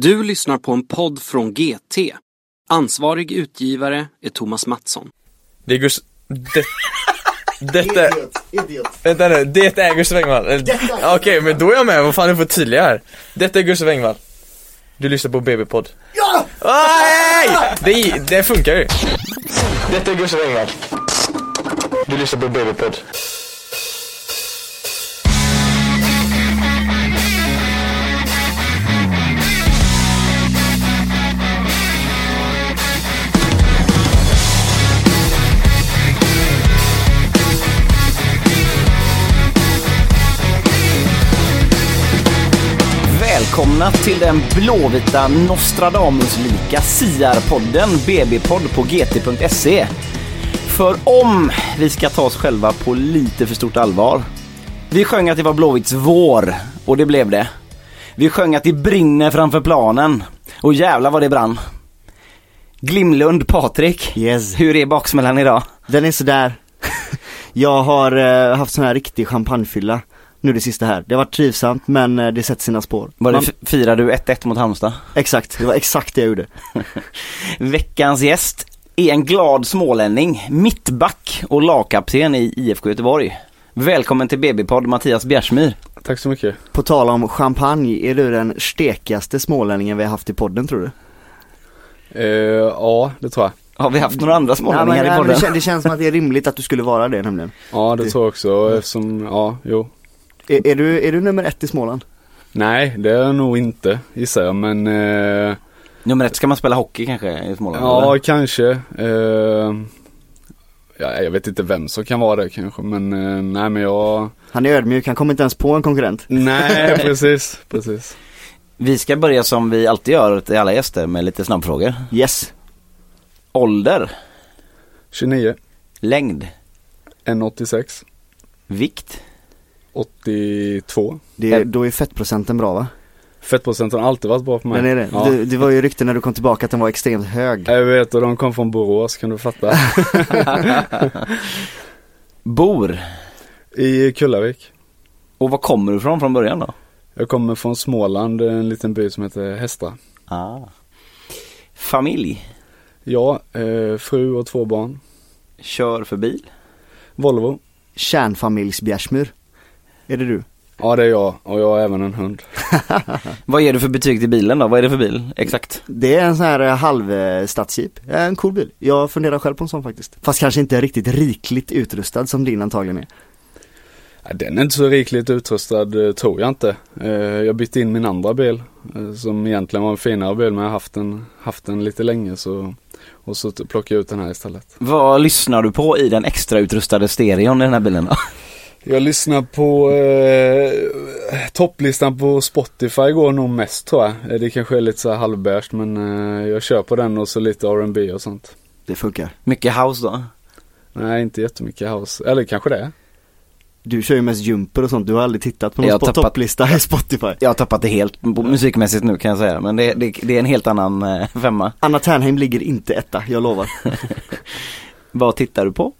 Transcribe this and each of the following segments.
Du lyssnar på en podd från GT. Ansvarig utgivare är Thomas Mattsson. Det är Gus... Det... Detta... Idiot, idiot. Vänta nu, det är Gustav Engvall. Okej, men då är jag med. Vad fan, du får tydliga här. Detta är Gustav Engvall. Du lyssnar på BB-podd. Ja! Nej! Det, det funkar ju. Detta är Gustav Engvall. Du lyssnar på BB-podd. Välkomna till den blåvita Nostradamus-lika SIAR-podden BB-podd på gt.se. För om vi ska ta oss själva på lite för stort allvar. Vi sjöng att det var Blåvitts vår och det blev det. Vi sjöng att det brinner framför planen och jävla vad det brann. Glimlund Patrik, Yes. hur är baksmällan idag? Den är sådär. Jag har eh, haft sån här riktig champagnefylla nu det sista här. Det har varit trivsamt men eh, det sätter sina spår. Var det Man- f- firar du 1-1 mot Halmstad? exakt, det var exakt det jag gjorde. Veckans gäst är en glad smålänning, mittback och lagkapten i IFK Göteborg. Välkommen till BB-podd Mattias Bjärsmyr. Tack så mycket. På tal om champagne, är du den stekigaste smålänningen vi har haft i podden tror du? Eh, ja, det tror jag. Har vi haft några andra smålänningar men, i podden? det, kän- det känns som att det är rimligt att du skulle vara det nämligen. Ja, det Det- tror jag också eftersom, ja, jo. Är, är, du, är du nummer ett i Småland? Nej, det är jag nog inte gissar jag, men eh, Nummer ett, ska man spela hockey kanske i Småland? ja, eller? kanske. Eh, ja, jag vet inte vem som kan vara det kanske, men eh, nej men jag, Han är ödmjuk, han kommer inte ens på en konkurrent. nej precis, precis. Vi ska börja som vi alltid gör till alla gäster med lite snabbfrågor. Yes. Ålder, 29, längd, 1,86, vikt, 82. Det, är- då är fettprocenten bra va? Fettprocenten har alltid varit bra på mig. Den är det. Ja. Det, det var ju rykten när du kom tillbaka att den var extremt hög. Jag vet och de kom från Borås kan du fatta. bor I Kullavik. och var kommer du ifrån från början då? Jag kommer från Småland, en liten by som heter Hästra. Ah. Familj, Ja, eh, fru och två barn. kör för bil, Volvo. Kärnfamiljsbjärsmyr. Är det du? Ja det är jag och jag har även en hund. Vad ger du för betyg till bilen då? Vad är det för bil? Exakt. Det är en sån här eh, halvstadsjeep. Ja, En cool bil. Jag funderar själv på en sån faktiskt. Fast kanske inte riktigt rikligt utrustad som din antagligen är. Ja, den är inte så rikligt utrustad eh, tror jag inte. Eh, jag bytte in min andra bil eh, som egentligen var en finare bil men jag har haft den, haft den lite länge så och så plockade jag ut den här istället. Vad lyssnar du på i den extra utrustade stereon i den här bilen då? Jag lyssnar på eh, topplistan på Spotify går nog mest tror jag. Eh, Det kanske är lite så här halvbärst men eh, jag kör på den och så lite R&B och sånt. Det funkar. Mycket house då? Nej inte jättemycket house, eller kanske det. Du kör ju mest jumper och sånt. Du har aldrig tittat på någon topplista i Spotify. Jag har tappat det helt musikmässigt nu kan jag säga men det, det, det är en helt annan eh, femma. Anna Ternheim ligger inte etta, jag lovar. Vad tittar du på?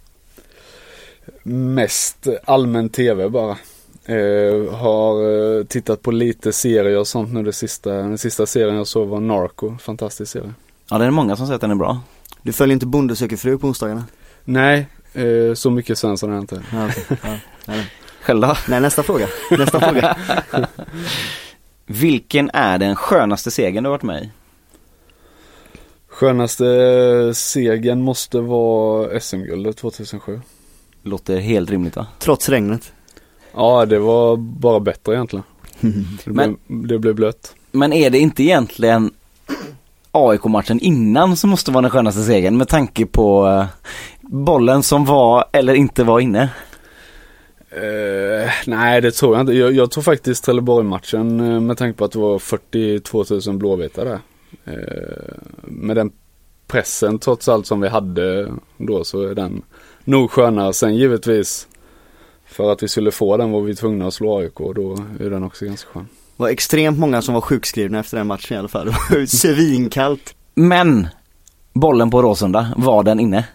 Mest allmän tv bara. Eh, har eh, tittat på lite serier och sånt nu det sista, den sista serien jag såg var Narco, fantastisk serie. Ja det är många som säger att den är bra. Du följer inte Bonde söker fru på onsdagarna? Nej, eh, så mycket Svensson är jag inte. Ja, okej. ja. nej. Själv då? nej, nästa fråga. Nästa fråga. Vilken är den skönaste segern du har varit med i? Skönaste segern måste vara SM-guldet 2007. Låter helt rimligt va? Trots regnet. Ja, det var bara bättre egentligen. Det, Men- blev, det blev blött. Men är det inte egentligen AIK-matchen innan som måste vara den skönaste segern med tanke på eh, bollen som var eller inte var inne? Eh, nej, det tror jag inte. Jag, jag tror faktiskt Trelleborg-matchen eh, med tanke på att det var 42 000 blåvita där. Eh, med den pressen trots allt som vi hade då så är den nog skönare. Sen givetvis för att vi skulle få den var vi tvungna att slå AIK och då är den också ganska skön. Det var extremt många som var sjukskrivna efter den matchen i alla fall. Det var svinkallt. Men bollen på Råsunda, var den inne?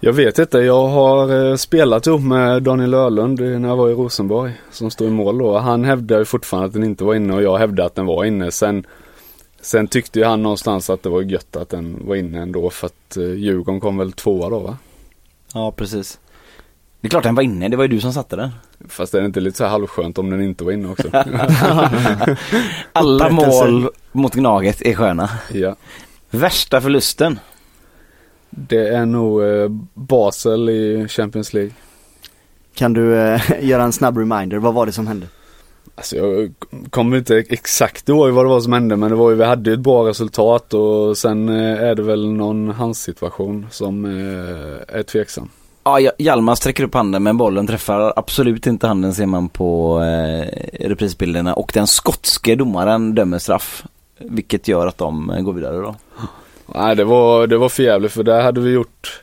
Jag vet inte, jag har eh, spelat ihop med Daniel Öhlund när jag var i Rosenborg som står i mål då. Han hävdar ju fortfarande att den inte var inne och jag hävdar att den var inne. Sen Sen tyckte ju han någonstans att det var gött att den var inne ändå för att eh, Djurgården kom väl tvåa då va? Ja, precis. Det är klart den var inne, det var ju du som satte den. Fast är det inte lite så här halvskönt om den inte var inne också? Alla mål mot Gnaget är sköna. ja. Värsta förlusten? Det är nog eh, Basel i Champions League. Kan du eh, göra en snabb reminder, vad var det som hände? Alltså jag kommer inte exakt ihåg vad det var som hände men det var ju, vi hade ju ett bra resultat och sen eh, är det väl någon handsituation som eh, är tveksam. Ja, Ja- Hjalmar sträcker upp handen men bollen träffar absolut inte handen ser man på eh, reprisbilderna och den skotske domaren dömer straff. Vilket gör att de eh, går vidare då. Nej det var, det var för jävligt för där hade vi gjort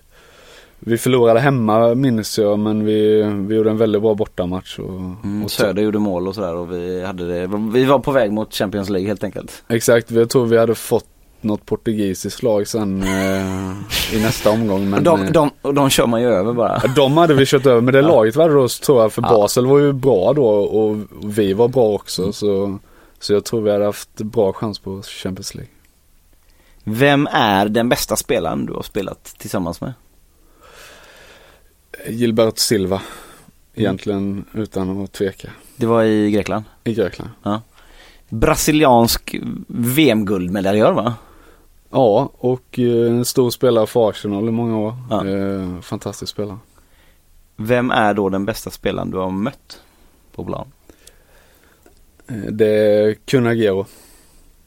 Vi förlorade hemma minns jag men vi, vi gjorde en väldigt bra bortamatch och, Mm, och Söder gjorde mål och sådär och vi hade det. Vi var på väg mot Champions League helt enkelt. Exakt, jag tror vi hade fått något portugisiskt lag sen eh, i nästa omgång men de, eh, de, de kör man ju över bara. Ja, De hade vi kört över, men det laget var då tror jag, för Ja. Basel var ju bra då och vi var bra också så, så jag tror vi hade haft bra chans på Champions League. Vem är den bästa spelaren du har spelat tillsammans med? Gilbert Silva, egentligen utan att tveka, Det var i Grekland. i Grekland. Brasiliansk VM-guldmedaljör va? Ja, och eh, en stor spelare för Arsenal i många år. Ja. Eh, fantastisk spelare. Vem är då den bästa spelaren du har mött på plan? Eh, det är Kunagero,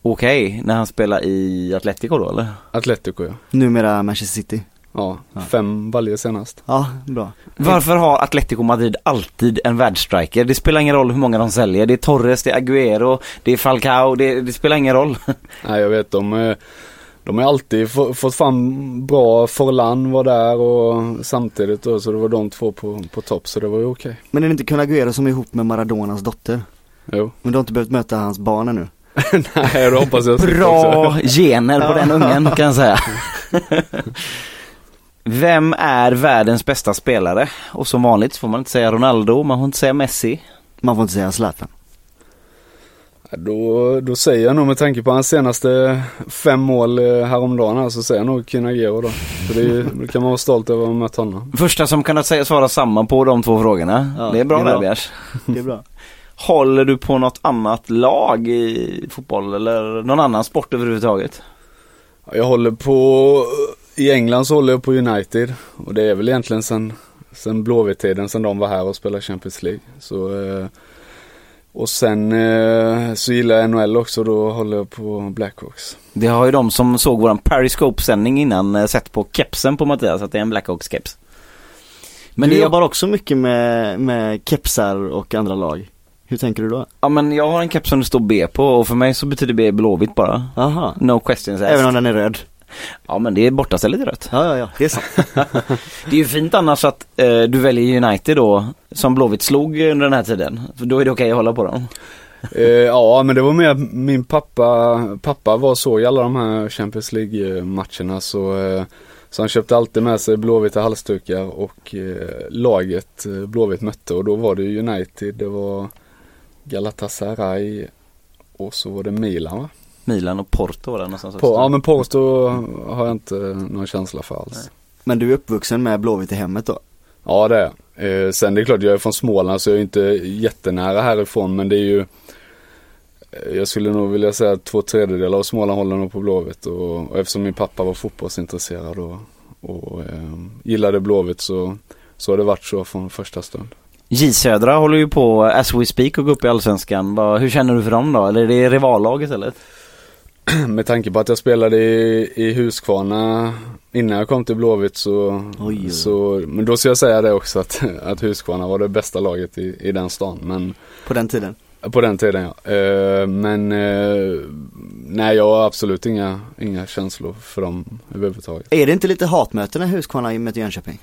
Okej, när han spelar i Atletico då eller? Atletico ja. Numera Manchester City. Ja, fem baljer senast. Ja, bra. Varför har Atletico Madrid alltid en världsstriker? Det spelar ingen roll hur många de säljer. Det är Torres, det är Agüero, det är Falcao, det, det spelar ingen roll. Nej jag vet de, eh, de har alltid få- fått fram bra, Forlan var där och samtidigt då så det var de två på, på topp så det var ju okej. Men är det inte Kun Agüero som är ihop med Maradonas dotter? Jo. Men du har inte behövt möta hans barn ännu? Nej det hoppas jag Bra gener på den ungen kan jag säga. Vem är världens bästa spelare? Och som vanligt får man inte säga Ronaldo, man får inte säga Messi. Man får inte säga Zlatan. Då, då säger jag nog med tanke på hans senaste fem mål eh, häromdagen här så säger jag nog Kinagero då. För det, det kan man vara stolt över att ha mött honom. Första som kan säga, svara samma på de två frågorna. Ja, det är bra där. Bjärs. Det är bra. Håller du på något annat lag i fotboll eller någon annan sport överhuvudtaget? Jag håller på, i England så håller jag på United och det är väl egentligen sen, sen Blåvitt-tiden sen de var här och spelade Champions League. Så, eh, och sen eh, så gillar jag NHL också då håller jag på Blackhawks. Det har ju de som såg våran Periscope-sändning innan eh, sett på kepsen på Mattias att det är en Blackhawks-keps. Men det du jobbar också mycket med, med kepsar och andra lag. Hur tänker du då? Ja men jag har en keps som det står B på och för mig så betyder B blåvitt bara. Aha. No questions asked. Även om den är röd? Ja men det är bortastället är rött. Ja, ja, ja, det är sant. Det är ju fint annars att eh, du väljer United då som Blåvitt slog under den här tiden. För då är det okej att hålla på dem. Eh, ja men det var mer min pappa, pappa var så i alla de här Champions League matcherna så, eh, så han köpte alltid med sig blåvita halsdukar och eh, laget eh, Blåvitt mötte och då var det United, det var Galatasaray och så var det Milan va? Milan och Porto var det någonstans På, också. ja men Porto har jag inte någon känsla för alls. Men du är uppvuxen med Blåvitt i hemmet då? Ja det är jag. eh, Sen det är klart jag är från Småland så jag är inte jättenära härifrån men det är ju eh, Jag skulle nog vilja säga att två tredjedelar av Småland håller nog på Blåvitt och, och eftersom min pappa var fotbollsintresserad och, och eh, gillade Blåvitt så, så har det varit så från första stund. J Södra håller ju på as we speak och gå upp i Allsvenskan. Hur känner du för dem då? Eller är det rivallag istället? Med tanke på att jag spelade i, i Huskvarna innan jag kom till Blåvitt så, Oj, oj. så Men då ska jag säga det också att, att Huskvarna var det bästa laget i, i den stan men På den tiden? På den tiden ja. Eh, men eh, nej jag har absolut inga, inga känslor för dem överhuvudtaget. Är det inte lite hatmöten när Huskvarna möter Jönköping?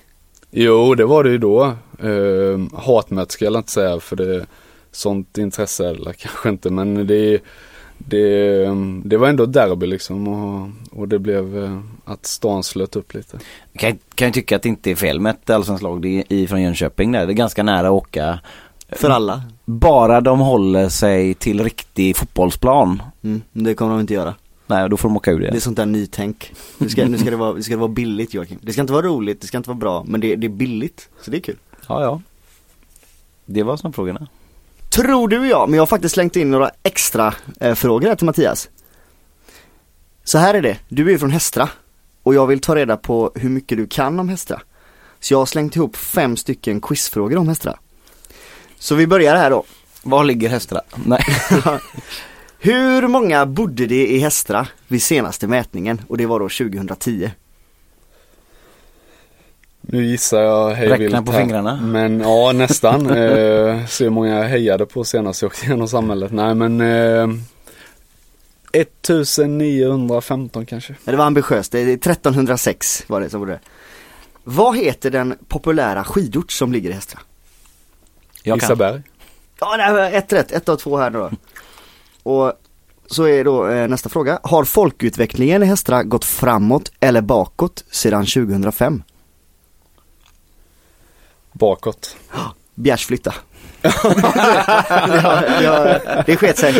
Jo det var det ju då. Eh, hatmöte ska jag inte säga för det sånt intresse är det kanske inte men det, det, det var ändå derby liksom och, och det blev eh, att stan slöt upp lite. Kan, kan ju tycka att det inte är fel med ett allsvenskt lag i, från Jönköping där. Det är ganska nära att åka. För alla? Bara de håller sig till riktig fotbollsplan. Mm, det kommer de inte göra. Nej, då får de åka ur Det är det. sånt där nytänk. Nu ska, nu ska, det, vara, nu ska det vara billigt Joakim. Det ska inte vara roligt, det ska inte vara bra, men det, det är billigt. Så det är kul. Ja, ja. Det var som frågorna. Tror du ja, men jag har faktiskt slängt in några extra eh, frågor här till Mattias. Så här är det, du är ju från Hästra och jag vill ta reda på hur mycket du kan om Hästra. Så jag har slängt ihop fem stycken quizfrågor om Hästra. Så vi börjar här då. Var ligger hästarna? Nej. Hur många bodde det i Hästra vid senaste mätningen? Och det var då 2010. Nu gissar jag hej Räkna vilt på här. fingrarna. Men ja, nästan. eh, se hur många jag hejade på senast jag åkte genom samhället. Nej men eh, 1915 kanske. Det var ambitiöst, det är 1306 var det som bodde. Vad heter den populära skidort som ligger i Hästra? Jag. Lisaberg. Ja, det var ett rätt, ett av två här nu då. Och så är då eh, nästa fråga. Har folkutvecklingen i Hästra gått framåt eller bakåt sedan 2005? Bakåt. Bjärs flytta. ja, ja, det sket sig.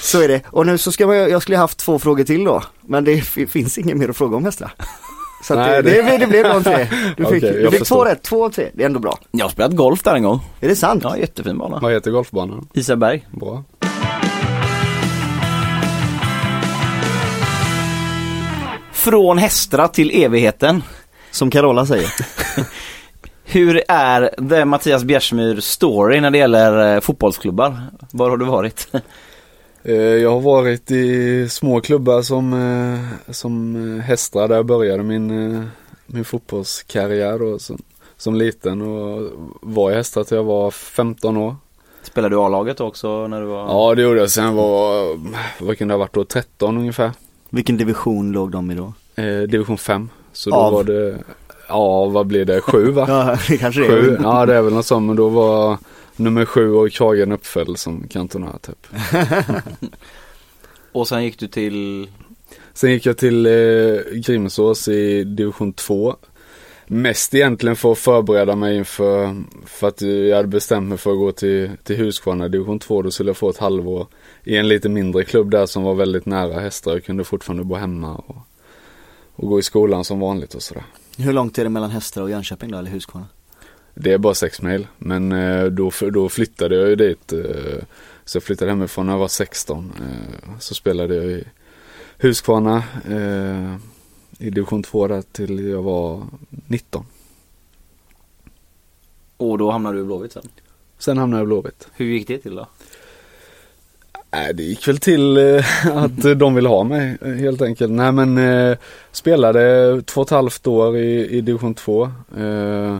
så är det. Och nu så ska man, jag skulle haft två frågor till då. Men det finns inget mer att fråga om Hästra. Så att Nej, det, det- det, blev de tre. Du fick, Okej, du fick två rätt, två av tre. Det är ändå bra. Jag har spelat golf där en gång. Är det sant? Ja, jättefin bana. Vad heter golfbanan? Isaberg. Bra. Från Hästra till evigheten. Som Carola säger. Hur är det Mattias Bjärsmyr story när det gäller eh, fotbollsklubbar? Var har du varit? Eh, Jag har varit i små klubbar som, eh, som Hästra där jag började min, min fotbollskarriär då, som, som liten och var i Hästra till jag var 15 år. Spelade du A-laget också när du var? Ja det gjorde jag. Sen var, vad kan det ha varit då, 13 ungefär. Vilken division låg de i då? Eh, division 5. Så då Av? var det, ja vad blir det, sju va? Ja, det kanske det Sju, är. ja det är väl något sånt men då var nummer sju och Kragen uppföll som kantonär typ. Och sen gick du till? Sen gick jag till eh, Grimsås i division 2. Mest egentligen för att förbereda mig inför, för att jag hade bestämt mig för att gå till, till Huskvarna division 2. Då skulle jag få ett halvår i en lite mindre klubb där som var väldigt nära Hästra. Jag kunde fortfarande bo hemma och, och gå i skolan som vanligt och sådär. Hur långt är det mellan Hästra och Jönköping då, eller Huskvarna? Det är bara sex mil. Men eh, då, då flyttade jag ju dit. eh, Så jag flyttade hemifrån när jag var 16. eh, Så spelade jag i Huskvarna i division 2 där till jag var 19. Och då hamnade du i Blåvitt sen. Sen hamnade jag i Blåvitt. Hur gick det till då? Nej, det gick väl till eh, att de ville ha mig eh, helt enkelt. Nej men eh, spelade två och ett halvt år i, i division 2. Eh,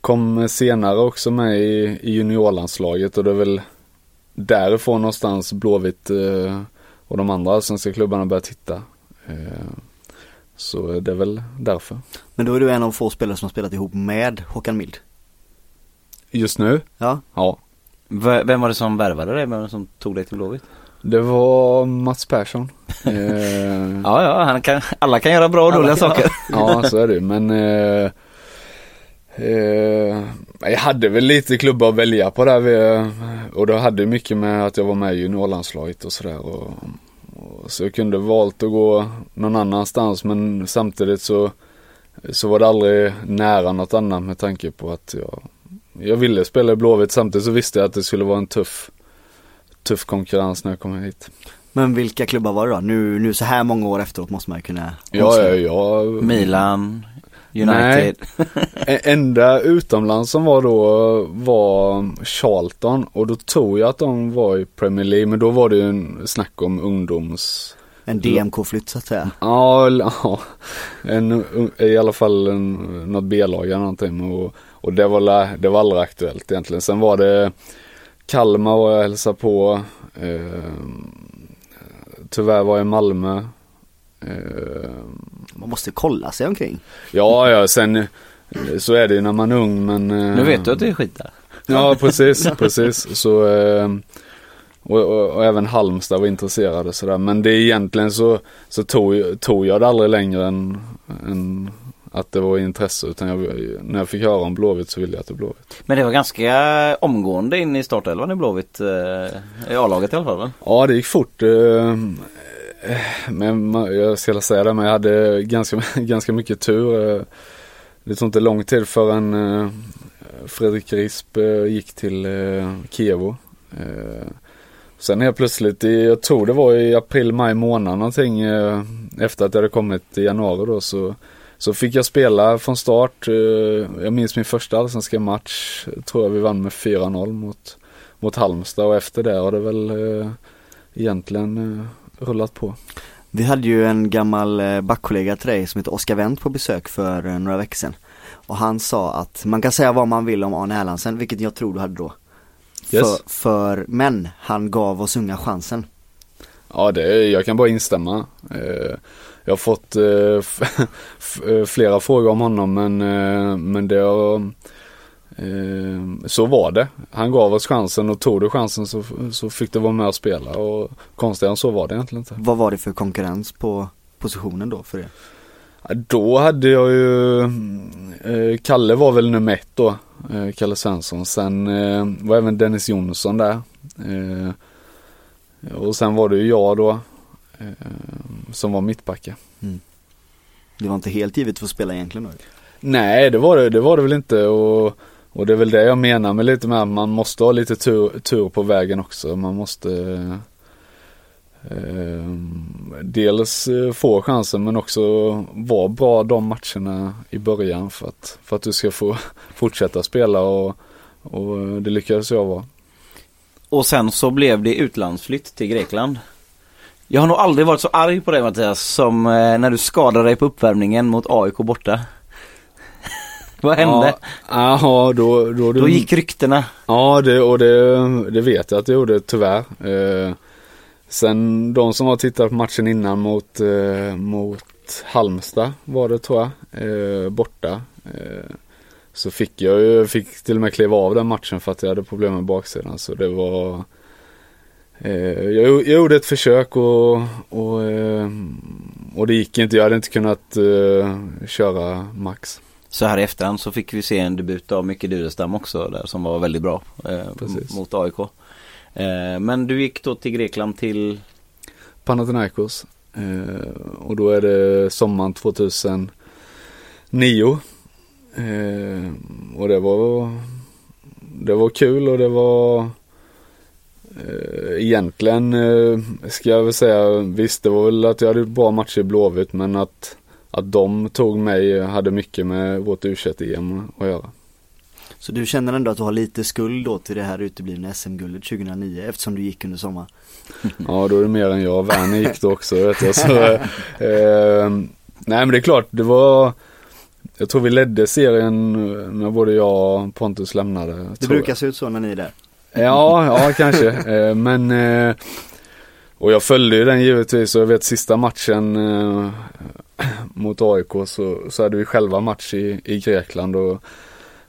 kom senare också med i, i juniorlandslaget och det är väl därifrån någonstans Blåvitt eh, och de andra svenska klubbarna började titta. Eh, så det är väl därför. Men då är du en av få spelare som har spelat ihop med Håkan Mild. Just nu, Ja, ja. V- Vem var det som värvade dig? Vem var det som tog dig till Blåvitt? Det var Mats Persson. Eh, Ja, ja, han kan, alla kan göra bra och dåliga saker. Ja, så är det Men eh, eh, jag hade väl lite klubbar att välja på där. Och det hade mycket med att jag var med i juniorlandslaget och sådär. Och, och, så jag kunde valt att gå någon annanstans men samtidigt så, så var det aldrig nära något annat med tanke på att jag, jag ville spela i Blåvitt. Samtidigt så visste jag att det skulle vara en tuff, tuff konkurrens när jag kom hit. men vilka klubbar var det då? Nu, nu så här många år efteråt måste man ju kunna Ja, ja, ja. Milan, United. Nej. E- Enda utomlands som var då var Charlton och då tror jag att de var i Premier League men då var det ju en snack om ungdoms En DMK-flytt så att säga. Ja, ja en, i alla fall en, något B-lag eller någonting och, och det var, det var aldrig aktuellt egentligen. Sen var det Kalmar och jag hälsade på. Eh, tyvärr var jag i Malmö. Eh, Man måste kolla sig omkring. Ja, ja, sen eh, så är det ju när man är ung men eh, Nu vet du att det är skit där. Ja, precis, precis. Så, eh, och, och, och även Halmstad var intresserade sådär. Men det är egentligen så, så tog, tog jag det aldrig längre än, än att det var intresse utan jag, när jag fick höra om Blåvitt så ville jag till Blåvitt. Men det var ganska omgående in i startelvan i Blåvitt, eh, i A-laget i alla fall va? Ja det gick fort. eh, Men jag ska säga det, men jag hade ganska, ganska mycket tur. eh. Det tog inte lång tid förrän eh, Fredrik Risp gick till Kievo. Sen helt plötsligt, i, jag tror det var i april, maj månad någonting efter att jag hade kommit i januari då så, så fick jag spela från start. Eh, Jag minns min första allsvenska match, tror jag vi vann med 4-0 mot, mot Halmstad och efter det har det väl eh, egentligen eh, rullat på. Vi hade ju en gammal backkollega till dig som heter Oskar Wendt på besök för några veckor sedan. Och han sa att man kan säga vad man vill om Arne Erlandsen, vilket jag tror du hade då. Yes. För, för, men han gav oss unga chansen. Ja, det, jag kan bara instämma. Jag har fått eh, eh, flera frågor om honom men, eh, men det har, så var det. Han gav oss chansen och tog du chansen så, så fick du vara med och spela och konstigare än så var det egentligen inte. Vad var det för konkurrens på positionen då för er? Ja, Då hade jag ju, eh, Kalle var väl nummer ett då, eh, Kalle Svensson. Sen eh, var även Dennis Jonsson där. Och sen var det ju jag då, som var mittbacke. Det var inte helt givet för att spela egentligen då? Nej, det var det, det var det väl inte och, och det är väl det jag menar med lite med man måste ha lite tur, tur på vägen också. Man måste eh, dels eh, få chansen men också vara bra de matcherna i början för att, för att du ska få fortsätta spela och, och det lyckades jag vara. Och sen så blev det utlandsflytt till Grekland. Jag har nog aldrig varit så arg på dig Mattias som eh, när du skadade dig på uppvärmningen mot AIK borta. Vad hände? Ja, ja då, då, Då gick ryktena. Ja, det, och det, det vet jag att det gjorde tyvärr. Eh, sen de som har tittat på matchen innan mot, eh, mot Halmstad var det tror jag, eh, borta. Eh, så fick jag ju, fick till och med kliva av den matchen för att jag hade problem med baksidan. Så det var jag, jag gjorde ett försök och, och, eh, och det gick inte. Jag hade inte kunnat eh, köra max. Så här i efterhand så fick vi se en debut av Micke Durestam också där som var väldigt bra eh, Precis. mot AIK. Eh, men du gick då till Grekland till Panathinaikos. Eh, och då är det sommaren 2009. Eh, och det var, det var kul och det var eh, egentligen eh, ska jag väl säga, visst det var väl att jag hade bra matcher i Blåvitt men att, att de tog mig hade mycket med vårt u em att göra. Så du känner ändå att du har lite skuld då till det här uteblivna SM-guldet 2009 eftersom du gick under sommaren? Ja, då är det mer än jag. Werner gick då också, vet jag. Så, eh, nej, men det är klart, det var... Jag tror vi ledde serien när både jag och Pontus lämnade. Det brukar se ut så när ni är där. Ja, ja kanske. Eh, men... Eh, och jag följde ju den givetvis och jag vet sista matchen eh, mot AIK så, så hade vi själva match i, i Grekland och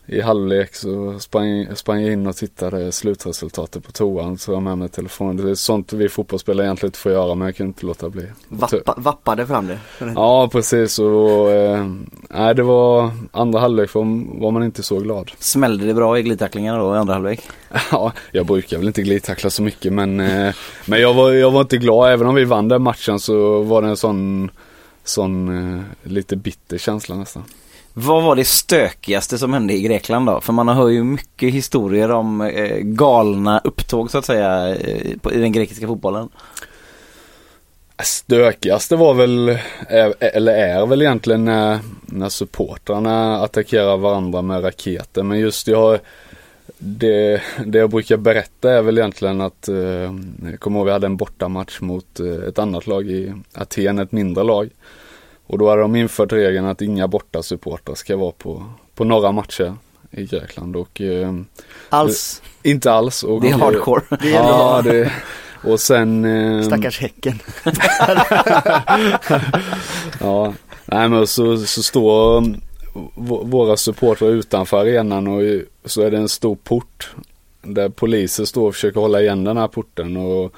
i halvlek så sprang, sprang jag in och tittade slutresultatet på toan så jag med mig telefonen. Det är sånt vi fotbollsspelare egentligen inte får göra men jag kunde inte låta bli. Vappa, vappade fram det. Ja precis och eh, nej, det var andra halvlek var, var man inte så glad. Smällde det bra i glidtacklingarna då i andra halvlek? Ja, jag brukar väl inte glidtackla så mycket men, eh, men jag, var, jag var inte glad. Även om vi vann den matchen så var det en sån, sån eh, lite bitter känsla nästan. Vad var det stökigaste som hände i Grekland då? För man hör ju mycket historier om eh, galna upptåg så att säga eh, på, i den grekiska fotbollen. Stökigaste var väl, eh, eller är väl egentligen när, när supportrarna attackerar varandra med raketer. Men just jag, det, det jag brukar berätta är väl egentligen att, eh, jag kommer ihåg vi hade en bortamatch mot eh, ett annat lag i Aten, ett mindre lag. Och då hade de infört regeln att inga bortasupportrar ska vara på, på några matcher i Grekland. Och eh, Alls. inte alls. Och, Det är hardcore. Det är Ja, det, och sen... Eh, Stackars Häcken. Ja, nej men så, så står v- våra supportrar utanför arenan och så är det en stor port där poliser står och försöker hålla igen den här porten och,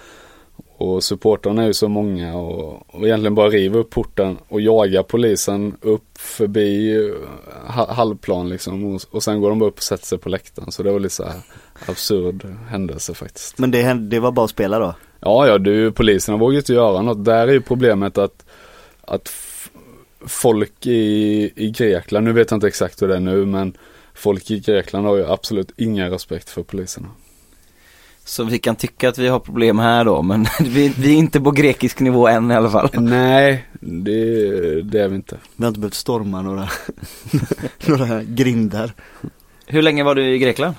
Och supportrarna är ju så många och, och egentligen bara river upp porten och jagar polisen upp förbi eh, ha- halvplan liksom. Och, och sen går de upp och sätter sig på läktaren. Så det var lite så här absurd händelse faktiskt. Men det, det var bara att spela då? Ja, ja, du, poliserna vågar ju inte göra något. Där är ju problemet att, att folk i, i Grekland, nu vet jag inte exakt hur det är nu, men folk i Grekland har ju absolut ingen respekt för poliserna. Så vi kan tycka att vi har problem här då, men vi, vi är inte på grekisk nivå än i alla fall. Nej, det, det är vi inte. Vi har inte behövt storma några, några grindar. Hur länge var du i Grekland?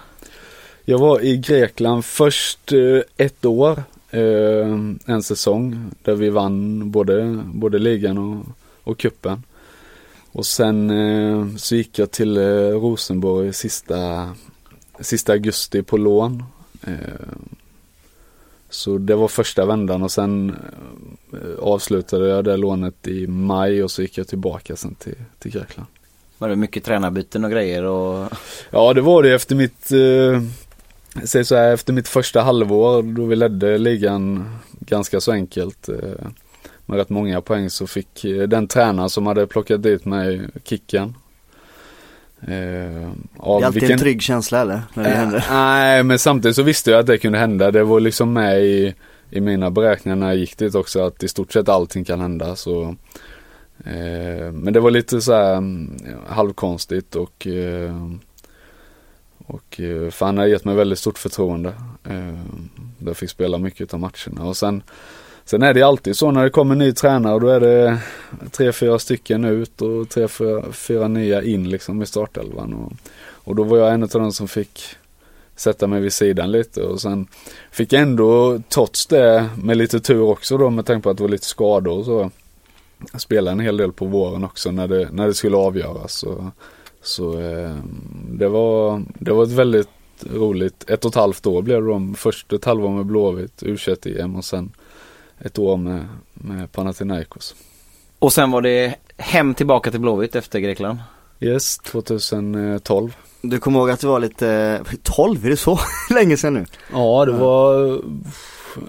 Jag var i Grekland först eh, ett år, eh, en säsong, där vi vann både, både ligan och, och kuppen. Och sen eh, så gick jag till Rosenborg sista, sista augusti på lån. Eh, så det var första vändan och sen eh, avslutade jag det lånet i maj och så gick jag tillbaka sen till, till Grekland. Var det mycket tränarbyten och grejer och Ja det var det efter mitt, eh, säg så här, efter mitt första halvår då vi ledde ligan ganska så enkelt. Eh, med rätt många poäng så fick eh, den tränaren som hade plockat dit mig kicken. Eh, Det av är alltid vilken- en trygg känsla eller? När det Eh, händer. Nej men samtidigt så visste jag att det kunde hända. Det var liksom med i, i mina beräkningar när jag gick dit också att i stort sett allting kan hända. Så, eh, men det var lite så här mm, halvkonstigt och eh, och eh, för han har gett mig väldigt stort förtroende. Eh, jag fick spela mycket av matcherna och sen Sen är det alltid så när det kommer ny tränare då är det tre, fyra stycken ut och tre, fyra, fyra nya in liksom i startelvan. Och, och då var jag en av de som fick sätta mig vid sidan lite och sen fick jag ändå trots det med lite tur också då med tanke på att det var lite skador och så spela en hel del på våren också när det, när det skulle avgöras. Så, så eh, det, var, det var ett väldigt roligt, ett och ett halvt år blev det då. Först ett halvår med Blåvitt, u em och sen ett år med, med Panathinaikos. Och sen var det hem tillbaka till Blåvitt efter Grekland. Yes, 2012. Du kommer ihåg att det var lite, 12, är det så länge sedan nu? Ja, det var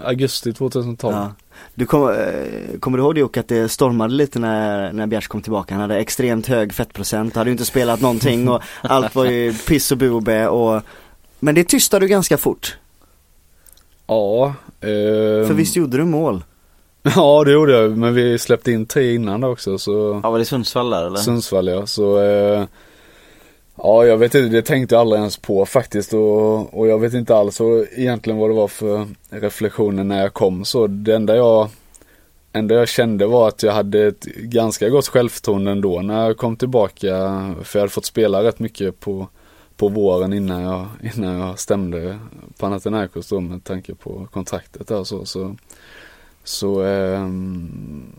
augusti 2012. Ja. Du kom, eh, kommer du ihåg det och att det stormade lite när, när Bjärs kom tillbaka? Han hade extremt hög fettprocent, hade ju inte spelat någonting och allt var ju piss och bu och bä och Men det tystade du ganska fort, Ja. ehm, för visst gjorde du mål? Ja, det gjorde jag. Men vi släppte in tre innan också. Så Ja, var det Sundsvall där eller? Sundsvall ja. Så eh, ja, jag vet inte. Det tänkte jag aldrig ens på faktiskt. Och, och jag vet inte alls och egentligen vad det var för reflektioner när jag kom. Så det enda jag enda jag kände var att jag hade ett ganska gott självförtroende ändå när jag kom tillbaka. För jag hade fått spela rätt mycket på, på våren innan jag, innan jag stämde Panathinaikos då med tanke på kontraktet där och så. Så, så ehm,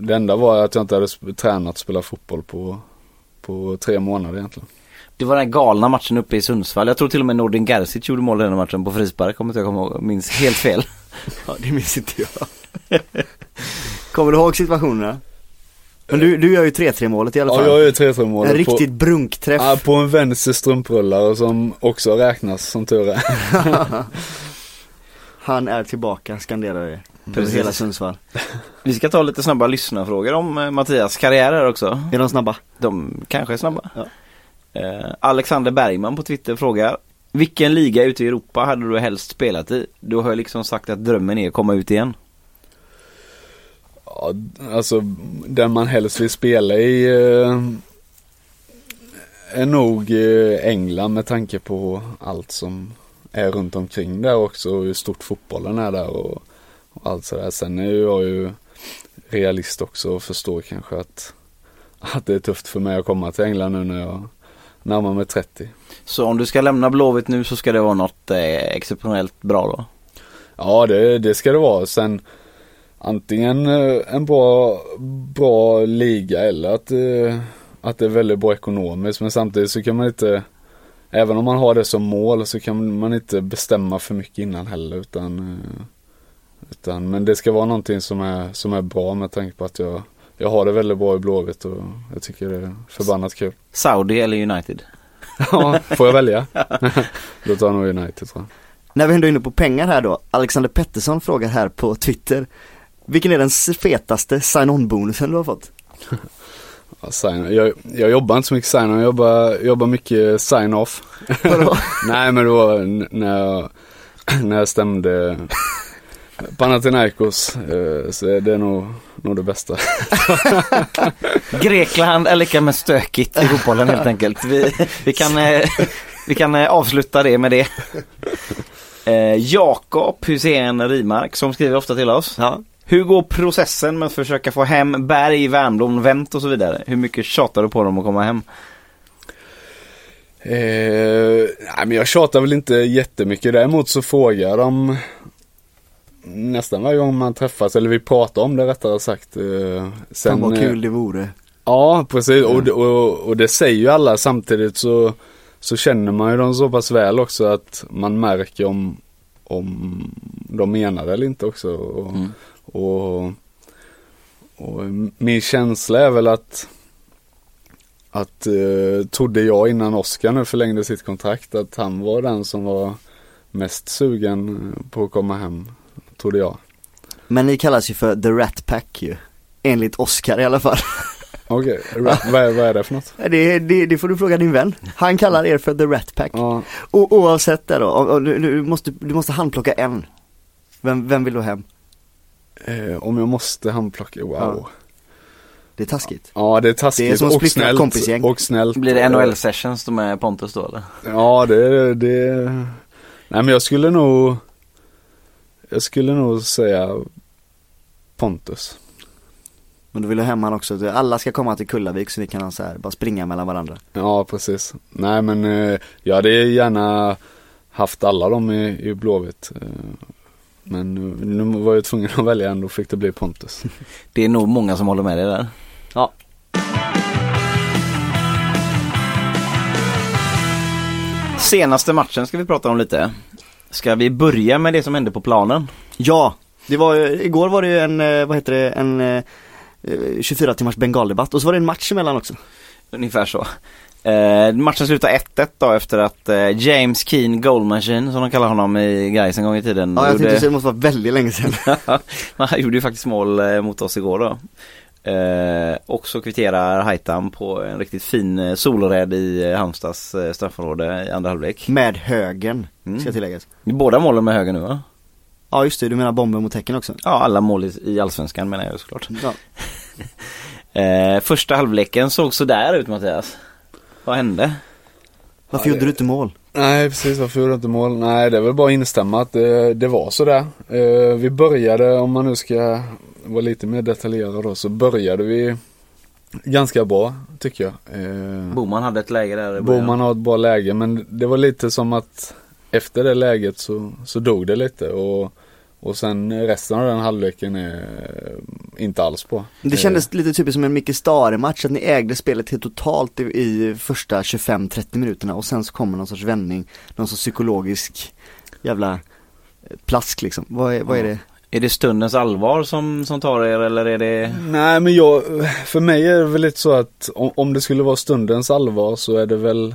det enda var att jag inte hade tränat spela fotboll på, på tre månader egentligen. Det var den här galna matchen uppe i Sundsvall. Jag tror till och med Nordin Gerzic gjorde mål i den här matchen på frispark. Om inte jag kommer ihåg, minns helt fel. Ja, det minns inte jag Kommer du ihåg situationerna? Men du, du gör ju 3-3 målet i alla Ja, fall jag är 3-3 mål. En på, riktigt brunkträff ja, på en vänster strumprullare som också räknas som tur är. Han är tillbaka, skanderar Över Precis. hela Sundsvall Vi ska ta lite snabba lyssnarfrågor om eh, Mattias karriär här också. Är de snabba? De kanske är snabba. Ja. Eh, Alexander Bergman på Twitter frågar Vilken liga ute i Europa hade du helst spelat i? Du har ju liksom sagt att drömmen är att komma ut igen. Ja, alltså den man helst vill spela i eh, är nog eh, England med tanke på allt som är runt omkring där också och hur stort fotbollen är där och, och allt sådär. Sen är jag ju realist också och förstår kanske att, att det är tufft för mig att komma till England nu när jag närmar mig 30. Så om du ska lämna Blåvitt nu så ska det vara något eh, exceptionellt bra då? Ja, det, det ska det vara. Sen antingen eh, en bra, bra liga eller att, eh, att det är väldigt bra ekonomiskt. Men samtidigt så kan man inte, även om man har det som mål så kan man inte bestämma för mycket innan heller. Utan, eh, utan, men det ska vara någonting som är, som är bra med tanke på att jag, jag har det väldigt bra i Blåvitt och jag tycker det är förbannat kul. Saudi eller United? Ja, får jag välja? Då tar jag nog United tror jag. När vi ändå är inne på pengar här då, Alexander Pettersson frågar här på Twitter Vilken är den fetaste sign-on-bonusen du har fått? Ja, sign, jag, jag jobbar inte så mycket sign-on, jag jobbar, jobbar mycket sign-off. Nej men det var när jag, när jag stämde Panathinaikos. Eh, så det är nog, nog det bästa. Grekland är lika med stökigt i fotbollen helt enkelt. Vi, vi kan, eh, vi kan eh, avsluta det med det. Jakob Hussein Rimark som skriver ofta till oss. Ja. Hur går processen med att försöka få hem Berg, Wernbloom, Wendt och så vidare? Hur mycket tjatar du på dem att komma hem? Eh, nej men jag tjatar väl inte jättemycket. Däremot så frågar de nästan varje gång man träffas, eller vi pratar om det rättare sagt. Eh, Fan vad eh, kul det vore. Ja, precis. Och, det- och, och det säger ju alla samtidigt så, så känner man ju dem så pass väl också att man märker om, om de menar det eller inte också. Och, Mm. Och, och min känsla är väl att att eh, trodde jag innan Oskar nu förlängde sitt kontrakt att han var den som var mest sugen på att komma hem. Trodde jag. Men ni kallas ju för The Rat Pack ju. Enligt Oscar i alla fall. Okej, ra- vad, är- vad är det för något? Det, det, det får du fråga din vän. Han kallar er för The Rat Pack. Ja, O, oavsett det då, du, du, måste, du måste handplocka en. Vem, vem vill du hem? Eh, om jag måste handplocka, wow. Ja. Det är taskigt. Ja det är taskigt Det är som och snällt. kompisgäng. Och snällt. Blir det NHL sessions då med Pontus då eller? Ja det, det. Nej men jag skulle nog. Jag skulle nog säga Pontus. Men du vill ha hem han också, alla ska komma till Kullavik så ni kan så här, bara springa mellan varandra. Ja precis. Nej men eh, jag hade gärna haft alla dem i, i Blåvitt. Eh, Men nu, nu var jag tvungen att välja en, då fick det bli Pontus. Det är nog många som håller med dig där. Ja. Senaste matchen ska vi prata om lite. Ska vi börja med det som hände på planen? Ja, det var igår var det ju en, eh, vad heter det, en eh, eh, 24 timmars bengaldebatt och så var det en match emellan också. Ungefär så. Eh, matchen slutade 1-1 då efter att eh, James Keen Goal Machine, som de kallar honom i Gais en gång i tiden. Ja, jag tänkte gjorde- säga det måste vara väldigt länge sedan. Men han gjorde ju faktiskt mål eh, mot oss igår då. Eh, och så kvitterar Haitam på en riktigt fin eh, solräd i eh, Halmstads straffområde i andra halvlek. Med högen, Mm. ska tilläggas. Båda målen med höger nu va? Ja just det, du menar bomben mot Häcken också? Ja, alla mål i, i Allsvenskan menar jag såklart. Ja. Första halvleken såg sådär ut Mattias. Vad hände? Varför Ja, gjorde det- du inte mål? Nej precis, varför gjorde jag inte mål? Nej det är väl bara att instämma att det, det var sådär. Eh, vi började, om man nu ska vara lite mer detaljerad då, så började vi ganska bra tycker jag. Eh, Boman hade ett läge där. Boman har ett bra läge men det var lite som att efter det läget så, så dog det lite och, och sen resten av den halvleken är inte alls bra. Det kändes lite typiskt som en Micke Stare-match, att ni ägde spelet helt totalt i, i första 25-30 minuterna och sen så kommer någon sorts vändning, någon sorts psykologisk jävla eh, plask liksom. Vad är, vad är det? Är det stundens allvar som, som tar er eller är det? Nej men jag, för mig är det väl lite så att om, om det skulle vara stundens allvar så är det väl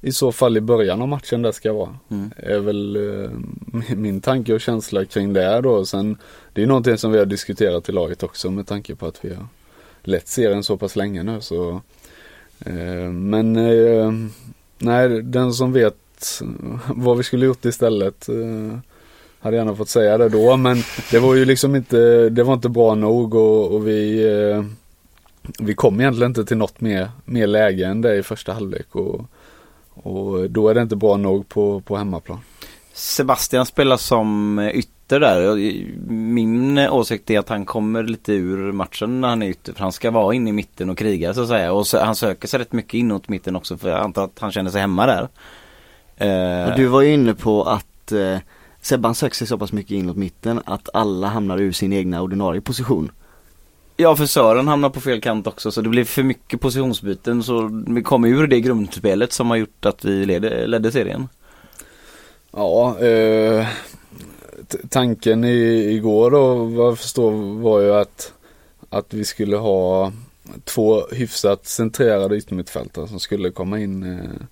i så fall i början av matchen det ska vara. Mm. Är väl eh, min- tanke och känsla kring det då. Sen, det är någonting som vi har diskuterat i laget också med tanke på att vi har lett serien så pass länge nu så. Eh, men eh, nej, den som vet vad vi skulle gjort istället eh, hade gärna fått säga det då men det var ju liksom inte, det var inte bra nog och, och vi eh, vi kom egentligen inte till något mer, mer läge än det i första halvlek och, och då är det inte bra nog på, på hemmaplan. Sebastian spelar som ytter där. Min åsikt är att han kommer lite ur matchen när han är ytter. För han ska vara inne i mitten och kriga så att säga. Och så, han söker sig rätt mycket inåt mitten också för jag antar att han känner sig hemma där. Eh, Och du var ju inne på att eh, Sebban söker sig så pass mycket inåt mitten att alla hamnar ur sin egna ordinarie position. Ja för Sören hamnar på fel kant också så det blev för mycket positionsbyten så vi kom ur det grundspelet som har gjort att vi ledde, ledde serien. Ja, eh, tanken i, igår då vad jag förstår var ju att, att vi skulle ha två hyfsat centrerade yttermittfältare som skulle komma in, eh,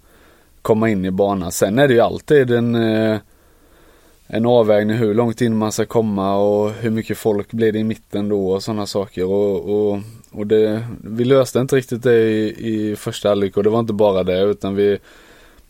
komma in i banan. Sen är det ju alltid en, eh, en avvägning hur långt in man ska komma och hur mycket folk blir det i mitten då och sådana saker. Och, och, och det, vi löste inte riktigt det i, i första halvlek och det var inte bara det utan vi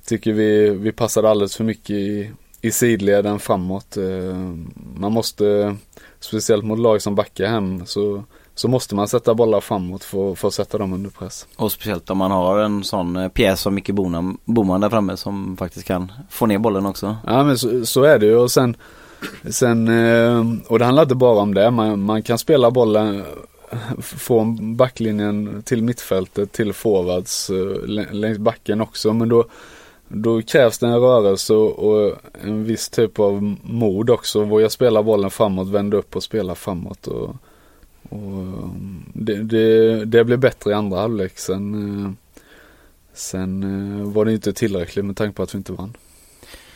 tycker vi, vi passade alldeles för mycket i, i sidleden framåt. Eh, man måste, speciellt mot lag som backar hem, så, så måste man sätta bollar framåt för, för att sätta dem under press. Och speciellt om man har en sån eh, pjäs som Micke Boman, Boman där framme som faktiskt kan få ner bollen också. Ja men så, så är det ju och sen, sen eh, och det handlar inte bara om det. Man, man kan spela bollen från backlinjen till mittfältet till forwards längs backen också men då då krävs det en rörelse och en viss typ av mod också. Våga spela bollen framåt, vända upp och spela framåt. Och, och det, det, det blev bättre i andra halvlek. Sen, eh, sen eh, var det inte tillräckligt med tanke på att vi inte vann.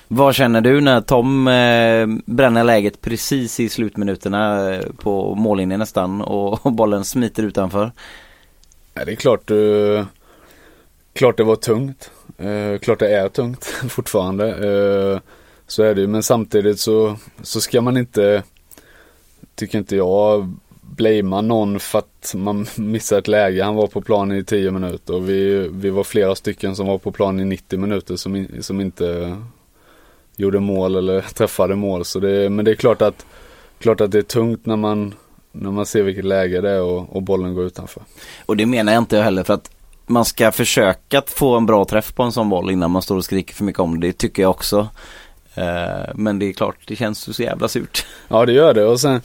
Vad känner du när Tom eh, bränner läget precis i slutminuterna på mållinjen nästan och bollen smiter utanför? Ja, det är klart, klart det var tungt. Eh, klart det är tungt fortfarande. Eh, så är det ju, men samtidigt så, så ska man inte, tycker inte jag, blamea någon för att man missar ett läge. Han var på planen i 10 minuter och vi, vi var flera stycken som var på planen i 90 minuter som, som inte gjorde mål eller träffade mål. Så det, men det är klart att, klart att det är tungt när man, när man ser vilket läge det är och, och bollen går utanför. Och det menar jag inte heller för att man ska försöka få en bra träff på en sån boll innan man står och skriker för mycket om det. Det tycker jag också. Eh, men det är klart, det känns så jävla surt. Ja, det gör det. Och sen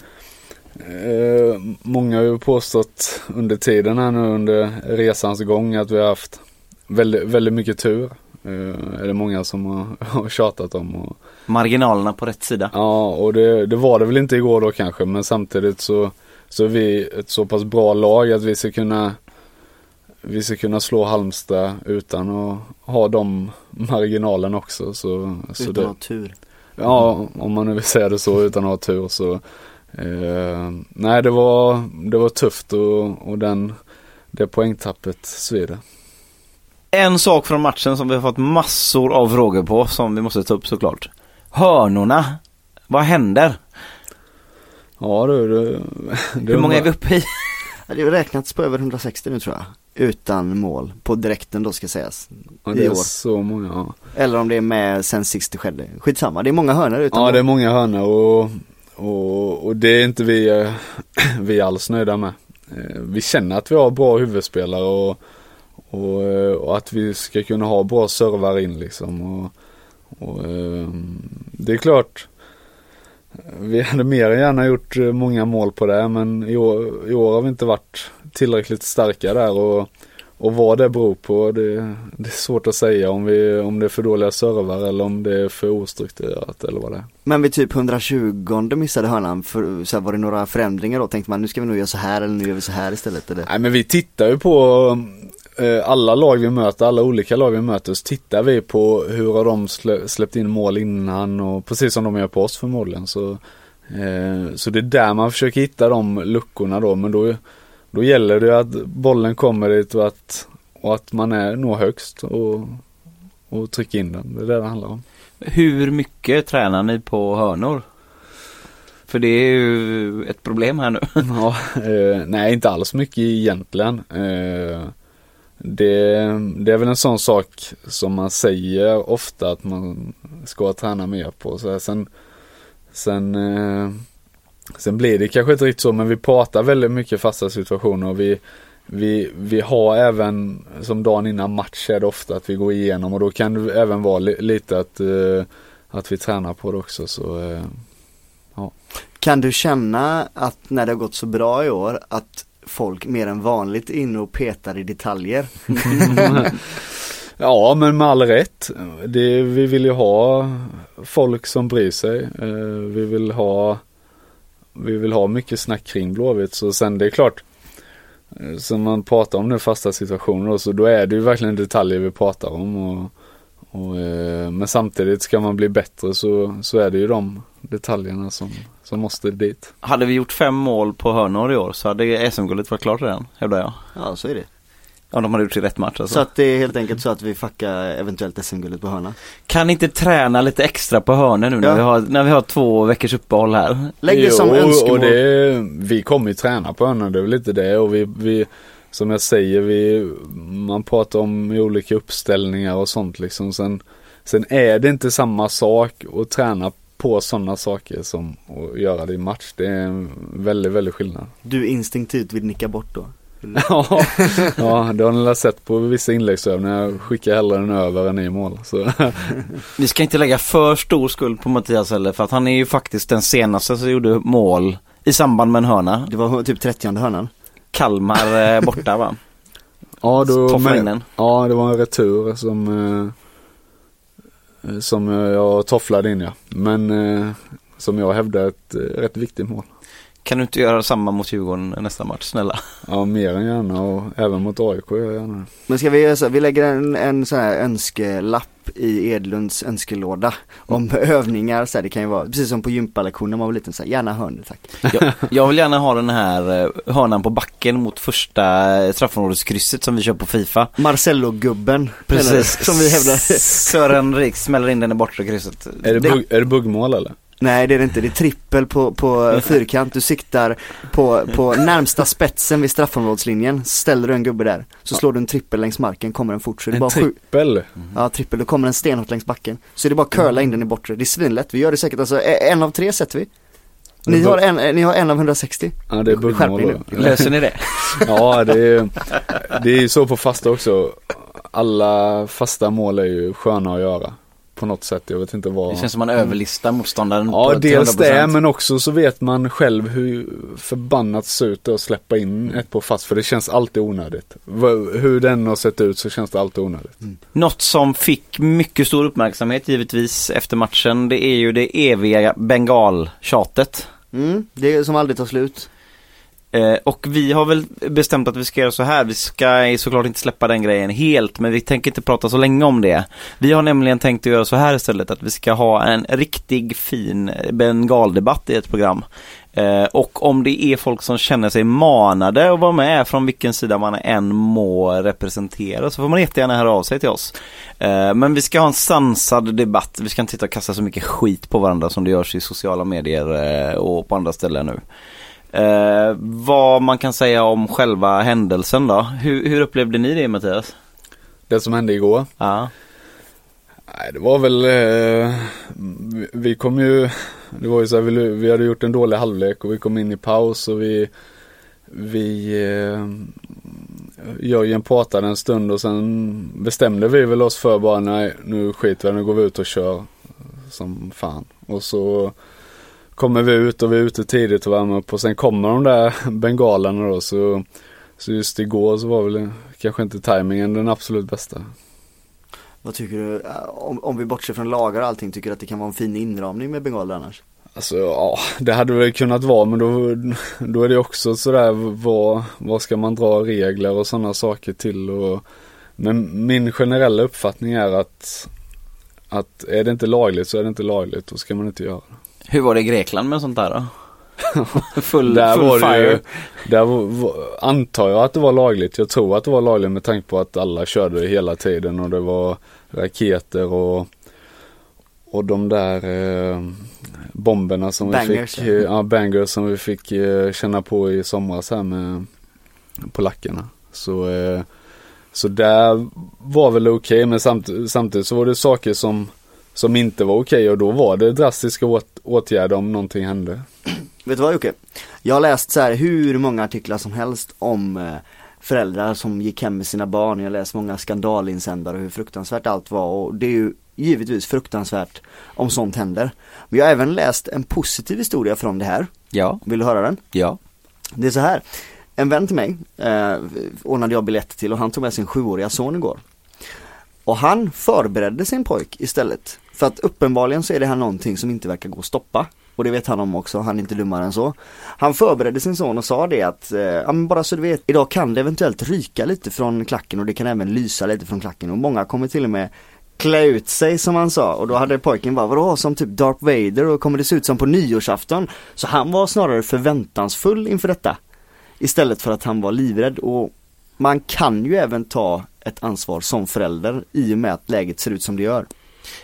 eh, Många har ju påstått under tiden här nu under resans gång att vi har haft väldigt, väldigt mycket tur. Eh, är det många som har, har tjatat om. Och, Marginalerna på rätt sida. Ja, och det, det var det väl inte igår då kanske. Men samtidigt så, så är vi ett så pass bra lag att vi ska kunna vi ska kunna slå Halmstad utan att ha de marginalen också. Så, utan så att ha tur. Ja, om man nu vill säga det så utan att ha tur så. Eh, nej, det var, det var tufft och, och den, det poängtappet svider. En sak från matchen som vi har fått massor av frågor på som vi måste ta upp såklart. Hörnorna, vad händer? Ja du, det, det Hur många är vi uppe i? Det har räknats på över 160 nu tror jag utan mål på direkten då ska sägas. Ja, det är år. så många. Ja. Eller om det är med sen 60 skedde. Skitsamma, det är många hörnor utan Ja, mål. det är många hörnor och, och, och det är inte vi, eh, vi alls nöjda med. Eh, vi känner att vi har bra huvudspelare och, och, eh, och att vi ska kunna ha bra servar in liksom. Och, och ehm, det är klart vi hade mer än gärna gjort många mål på det men i år, i år har vi inte varit tillräckligt starka där och, och vad det beror på det, det är svårt att säga om, vi, om det är för dåliga servar eller om det är för ostrukturerat eller vad det är. Men vid typ 120 missade hörnan, för, så här, var det några förändringar då? Tänkte man nu ska vi nog göra så här eller nu gör vi så här istället eller? Nej men vi tittar ju på eh, alla lag vi möter, alla olika lag vi möter, så tittar vi på hur har de släppt in mål innan och precis som de gör på oss förmodligen så eh, Så det är där man försöker hitta de luckorna då men då då gäller det att bollen kommer dit och att, och att man är nog högst och, och trycker in den. Det är det det handlar om. Hur mycket tränar ni på hörnor? För det är ju ett problem här nu. ja, eh, nej, inte alls mycket egentligen. Eh, det, det, är väl en sån sak som man säger ofta att man ska träna mer på. Så här, sen sen eh, Sen blir det kanske inte riktigt så men vi pratar väldigt mycket fasta situationer och vi, vi, vi har även som dagen innan match är det ofta att vi går igenom och då kan det även vara li, lite att, uh, att vi tränar på det också så uh, ja. Kan du känna att när det har gått så bra i år att folk mer än vanligt är inne och petar i detaljer? ja men med all rätt. Det, vi vill ju ha folk som bryr sig. Uh, vi vill ha vi vill ha mycket snack kring Blåvitt. Så sen det är klart, eh, som man pratar om nu fasta situationer då, så då är det ju verkligen detaljer vi pratar om. Och, och, eh, men samtidigt ska man bli bättre så, så är det ju de detaljerna som, som måste dit. Hade vi gjort fem mål på hörnor i år så hade SM-guldet varit klart redan, hävdar jag. Ja, så är det. Ja, de hade gjort sig rätt match alltså. Så att det är helt enkelt så att vi fuckar eventuellt SM-guldet på hörna. Kan inte träna lite extra på hörnor nu när, Ja. vi har, när vi har två veckors uppehåll här? Lägg det som Jo, önskemål. och det, vi kommer ju träna på henne, det är väl lite det. Och vi, vi, som jag säger, vi, man pratar om olika uppställningar och sånt liksom. Sen, sen är det inte samma sak att träna på sådana saker som att göra det i match. Det är en väldigt, väldigt skillnad. Du instinktivt vill nicka bort då. ja, ja, det har ni väl sett på vissa inläggsövningar. Jag skickar hellre den över än i mål. Så. Vi ska inte lägga för stor skuld på Mattias heller för att han är ju faktiskt den senaste som gjorde mål i samband med en hörna. Det var typ 30 hörnan. Kalmar eh, borta va? Ja, då, den. ja, det var en retur som, eh, som jag tofflade in ja. Men eh, som jag hävdar ett eh, rätt viktigt mål. Kan du inte göra samma mot Djurgården nästa match, snälla? Ja, mer än gärna och även mot AIK gör jag gärna. Men ska vi göra så, vi lägger en, en sån här önskelapp i Edlunds önskelåda om övningar så här, det kan ju vara precis som på gympalektioner när man var liten så här, gärna hörn tack. Jag, jag vill gärna ha den här eh, hörnan på backen mot första straffområdeskrysset som vi kör på Fifa. Marcello-gubben. Precis. eller, Som vi hävdar. Sören Rik smäller in den i bortre krysset. Är det, Det- bugg, är det buggmål eller? Nej det är det inte, det är trippel på, på fyrkant. Du siktar på, på närmsta spetsen vid straffområdeslinjen. Ställer du en gubbe där, så slår du en trippel längs marken, kommer den fort. Så det En bara sju, trippel? Ja, trippel. Då kommer den stenhårt längs backen. Så det är bara att curla in den i bortre. Det är svinlätt. Vi gör det säkert, alltså e- en av tre sätter vi. Ni har en, ni har en av 160. Ja, det är buggmål. Löser ni det? Ja, det är, det är ju så på fasta också. Alla fasta mål är ju sköna att göra. På något sätt, jag vet inte vad. Det känns som man överlistar motståndaren Ja, på dels 100%. det, men också så vet man själv hur förbannat surt det är att släppa in ett på fast, för det känns alltid onödigt. Hur den har sett ut så känns det alltid onödigt. Något som fick mycket stor uppmärksamhet givetvis efter matchen, det är ju det eviga bengaltjatet. Mm, det är som aldrig tar slut. Eh, och vi har väl bestämt att vi ska göra så här. Vi ska såklart inte släppa den grejen helt, men vi tänker inte prata så länge om det. Vi har nämligen tänkt att göra så här istället, att vi ska ha en riktig fin bengaldebatt i ett program. Eh, och om det är folk som känner sig manade att vara med från vilken sida man än må representera så får man jättegärna höra av sig till oss. Eh, men vi ska ha en sansad debatt. Vi ska inte sitta och kasta så mycket skit på varandra som det görs i sociala medier eh, och på andra ställen nu. Eh, vad man kan säga om själva händelsen då. Hur, hur upplevde ni det Mattias? Det som hände igår. Ja. Nej, det var väl, eh, vi- kom ju, det var ju så här, vi, vi hade gjort en dålig halvlek och vi kom in i paus och vi, vi, eh, Jörgen pratade en stund och sen bestämde vi väl oss för bara nej, nu skiter vi nu går vi ut och kör som fan. Och så kommer vi ut och vi är ute tidigt och värmer upp och sen kommer de där bengalerna då så, så just igår så var väl kanske inte tajmingen den absolut bästa. Vad tycker du, eh, om, om vi bortser från lagar och allting, tycker du att det kan vara en fin inramning med bengaler annars? Alltså ja, det hade väl kunnat vara men då, då är det också sådär vad, vad ska man dra regler och sådana saker till och Men min generella uppfattning är att Att är det inte lagligt så är det inte lagligt, då ska man inte göra det. Hur var det i Grekland med sånt där då? full Där full var det fire. ju, där var, antar jag att det var lagligt. Jag tror att det var lagligt med tanke på att alla körde hela tiden och det var raketer och och de där eh, bomberna som Bangers, vi fick, eh, ja, bangers som vi fick eh, känna på i somras här med polackerna. Så, eh, så där var väl okej men samt, samtidigt så var det saker som, som inte var okej och då var det drastiska åt, åtgärder om någonting hände. Vet du vad Jocke? Jag har läst så här hur många artiklar som helst om eh, föräldrar som gick hem med sina barn. Jag har läst många skandalinsändare och hur fruktansvärt allt var och det är ju givetvis fruktansvärt om sånt händer. Men jag har även läst en positiv historia från det här. Ja, Vill du höra den? ja. Det är så här. En vän till mig eh, ordnade jag biljett till och han tog med sin sjuåriga son igår. Och han förberedde sin pojk istället. För att uppenbarligen så är det här någonting som inte verkar gå att stoppa. Och det vet han om också, han är inte dummare än så. Han förberedde sin son och sa det att, eh, ja men bara så du vet, idag kan det eventuellt ryka lite från klacken och det kan även lysa lite från klacken och många kommer till och med klä ut sig som han sa och då hade pojken bara vadå som typ Darth Vader och kommer det se ut som på nyårsafton? Så han var snarare förväntansfull inför detta. Istället för att han var livrädd och man kan ju även ta ett ansvar som förälder i och med att läget ser ut som det gör.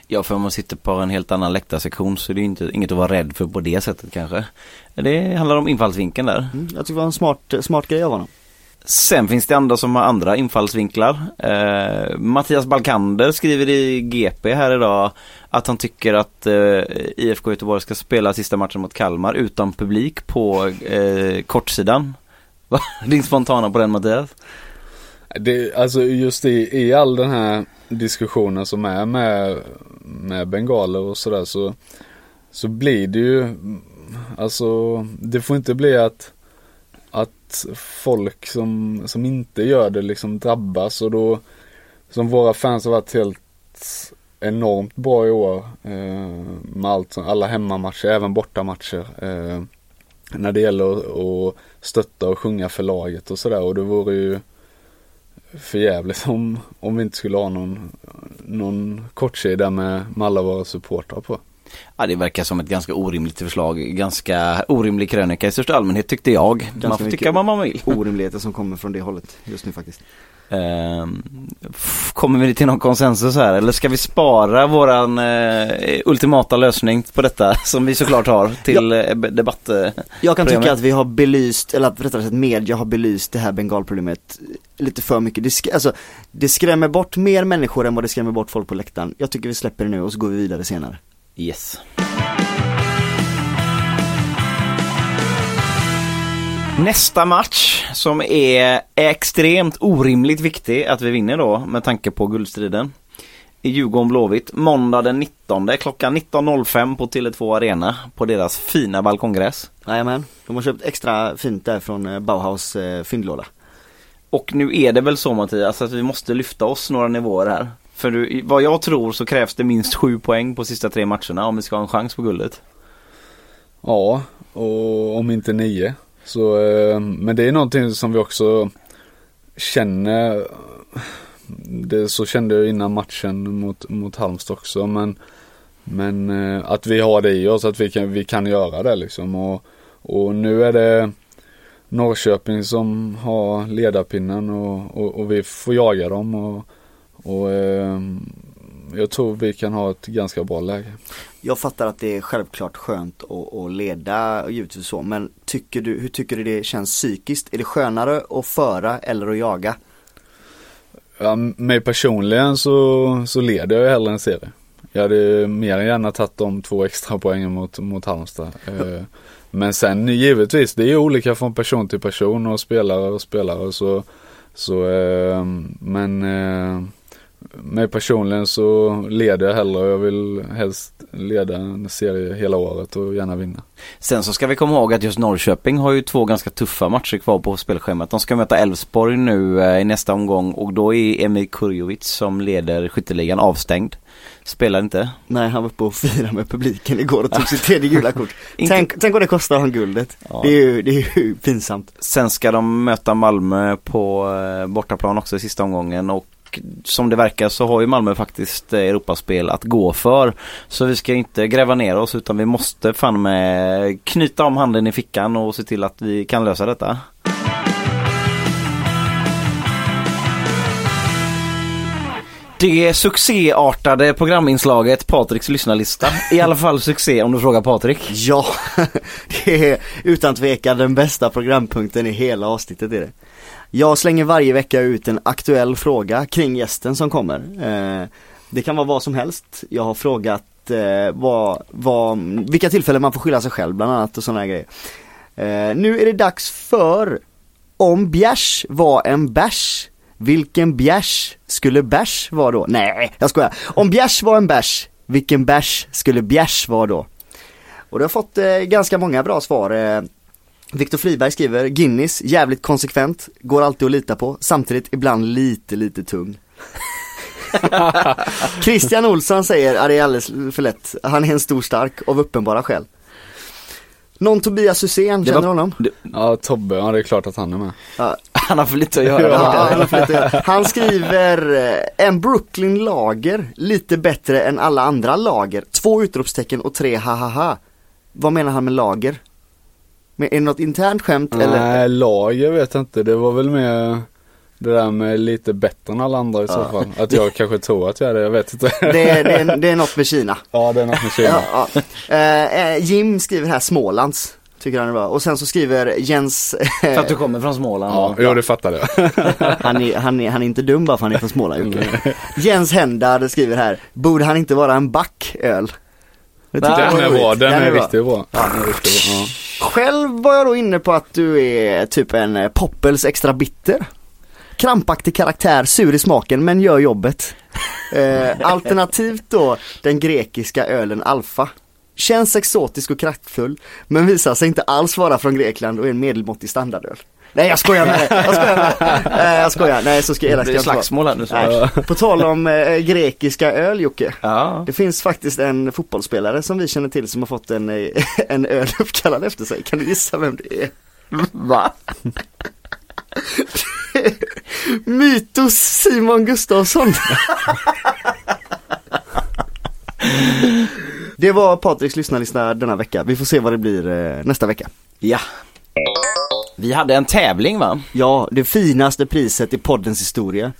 Ja, för om man sitter på en helt annan läktarsektion så är det inte, inget att vara rädd för på det sättet kanske. Det handlar om infallsvinkeln där. Mm, jag tycker det var en smart, smart grej av honom. Sen finns det andra som har andra infallsvinklar. Eh, Mattias Balkander skriver i GP här idag att han tycker att eh, IFK Göteborg ska spela sista matchen mot Kalmar utan publik på eh, kortsidan. Din spontana på den Mattias? Det, alltså just i, i all den här diskussionen som är med, med bengaler och sådär så, så blir det ju, alltså det får inte bli att, att folk som, som inte gör det liksom drabbas och då, som våra fans har varit helt enormt bra i år eh, med allt, alla hemmamatcher, även bortamatcher. Eh, när det gäller att, att stötta och sjunga för laget och sådär och det vore ju för jävligt om, om vi inte skulle ha någon, någon kortsida med, med alla våra supportrar på. Ja det verkar som ett ganska orimligt förslag, ganska orimlig krönika i största allmänhet tyckte jag. Ganska man får tycka vad man vill. Orimligheter som kommer från det hållet just nu faktiskt. Ehm, kommer vi till någon konsensus här eller ska vi spara våran uh, ultimata lösning på detta som vi såklart har till ja. Eh, debatt? Uh, jag kan tycka att vi har belyst, eller rättare sagt media har belyst det här bengalproblemet lite för mycket. Det, sk alltså, det skrämmer bort mer människor än vad det skrämmer bort folk på läktaren. Jag tycker vi släpper det nu och så går vi vidare senare. Yes. Nästa match som är extremt orimligt viktig att vi vinner då med tanke på guldstriden. I Djurgården-Blåvitt måndag den 19 klockan 19.05 på Tele2 Arena på deras fina balkonggräs. Jajamän, de har köpt extra fint där från eh, Bauhaus eh, fyndlåda. Och nu är det väl så Mattias att vi måste lyfta oss några nivåer här. För du, vad jag tror så krävs det minst sju poäng på sista tre matcherna om vi ska ha en chans på guldet. Ja, och om inte nio. Så, eh, men det är någonting som vi också känner. Det, så kände jag innan matchen mot, mot Halmstad också. Men, men eh, att vi har det i oss, att vi kan, vi kan göra det liksom. Och, och nu är det Norrköping som har ledarpinnen och, och, och vi får jaga dem. Och, och eh, jag tror vi kan ha ett ganska bra läge. Jag fattar att det är självklart skönt att, att leda och givetvis så men tycker du, hur tycker du det känns psykiskt? Är det skönare att föra eller att jaga? Ja, mig personligen så, så leder jag hellre en serie. Jag hade mer än gärna tagit de två extra poängen mot, mot Halmstad. Eh, men sen givetvis, det är olika från person till person och spelare och spelare så, så eh, men eh, mig personligen så leder jag hellre och jag vill helst leda en serie hela året och gärna vinna. Sen så ska vi komma ihåg att just Norrköping har ju två ganska tuffa matcher kvar på spelschemat. De ska möta Elfsborg nu eh, i nästa omgång och då är Emil Kurjovic som leder skytteligan avstängd. Spelar inte. Nej, han var uppe och firade med publiken igår och tog sitt tredje gula kort. tänk, tänk vad det kostar honom guldet. Ja. Det, är ju, det är ju pinsamt. Sen ska de möta Malmö på eh, bortaplan också i sista omgången och som det verkar så har ju Malmö faktiskt eh, Europaspel att gå för. Så vi ska inte gräva ner oss utan vi måste fan med knyta om handen i fickan och se till att vi kan lösa detta. Det succéartade programinslaget Patriks lyssnarlista. I alla fall succé om du frågar Patrik. Ja, det är utan tvekan den bästa programpunkten i hela avsnittet är det. Jag slänger varje vecka ut en aktuell fråga kring gästen som kommer. Eh, det kan vara vad som helst. Jag har frågat eh, vad, vad, vilka tillfällen man får skylla sig själv bland annat och sådana grejer. Eh, nu är det dags för Om bjärs var en bärs vilken bjärs skulle bärs vara då? Nej, jag skojar. Om bjärs var en bärs, vilken bärs skulle bjärs vara då? Och du har fått eh, ganska många bra svar. Eh, Viktor Friberg skriver Guinness, jävligt konsekvent, går alltid att lita på, samtidigt ibland lite, lite tung. Christian Olsson säger, ja det är alldeles för lätt, han är en stor stark av uppenbara skäl. Någon Tobias Hysén, känner du honom? Ja, Tobbe, ja det är klart att han är med. Ja. Han har för lite att göra. Ja, han, har för lite att göra. han skriver, eh, en Brooklyn lager, lite bättre än alla andra lager. Två utropstecken och tre hahaha. Vad menar han med lager? Men är det något internt skämt Nej, eller? lager vet jag inte. Det var väl mer Det där med lite bättre än alla andra i så fall. Att jag kanske tror att jag är det, jag vet inte. Det, är- det, är- det är något med Kina. Ja, det är något med Kina. Ja, ja. Eh, eh, Jim skriver här Smålands. Tycker han är bra. Och sen så skriver Jens, För att du kommer från Småland. Ja, jo, det fattade jag. han, är, han, är, han är inte dum bara för han är från Småland Jocke. Jens Hendard skriver här, borde han inte vara en back öl? Det jag Den är var bra, den är bra. riktigt bra. Den är riktigt bra. Ja. Själv var jag då inne på att du är typ en eh, Poppels extra bitter. Krampaktig karaktär, sur i smaken men gör jobbet. Eh, alternativt då den grekiska ölen Alfa. Känns exotisk och kraftfull men visar sig inte alls vara från Grekland och är en medelmåttig standardöl. Nej jag skojar med dig, jag skojar med dig. Eh, jag skojar, nej så ska Det jag inte vara. slagsmål här nu. Så. Nej. På tal om eh, grekiska öl Jocke. Ja. Det finns faktiskt en fotbollsspelare som vi känner till som har fått en, eh, en öl uppkallad efter sig. Kan du gissa vem det är? Va? Mytos Simon Gustafsson. Det var Patriks lyssnarlista denna vecka. Vi får se vad det blir eh, nästa vecka. Ja. Vi hade en tävling va? Ja, det finaste priset i poddens historia.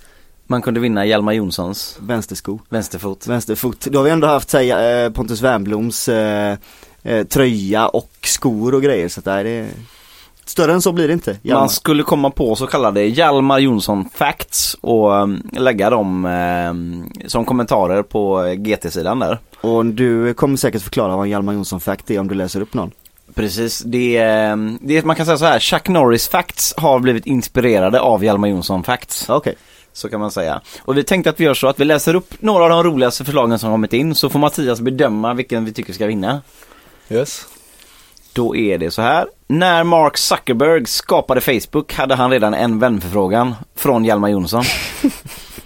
Man kunde vinna Hjalmar Jonssons Vänstersko. vänsterfot. Vänsterfot. Då har vi ändå haft säg, eh, Pontus Wernbloms eh, eh, tröja och skor och grejer. Så att det här är Större än så blir det inte. Hjalmar. Man skulle komma på så kallade Hjalmar Jonsson facts och um, lägga dem um, som kommentarer på eh, GT-sidan där. Och du kommer säkert förklara vad Hjalmar Jonsson fact är om du läser upp någon. Precis, det det man kan säga så här, Chuck Norris facts har blivit inspirerade av Hjalmar Jonsson facts. Okej. Så kan man säga. Och vi tänkte att vi gör så att vi läser upp några av de roligaste förslagen som kommit in så får Mattias bedöma vilken vi tycker ska vinna. Yes. Då är det så här. När Mark Zuckerberg skapade Facebook hade han redan en vänförfrågan från Hjalmar Jonsson.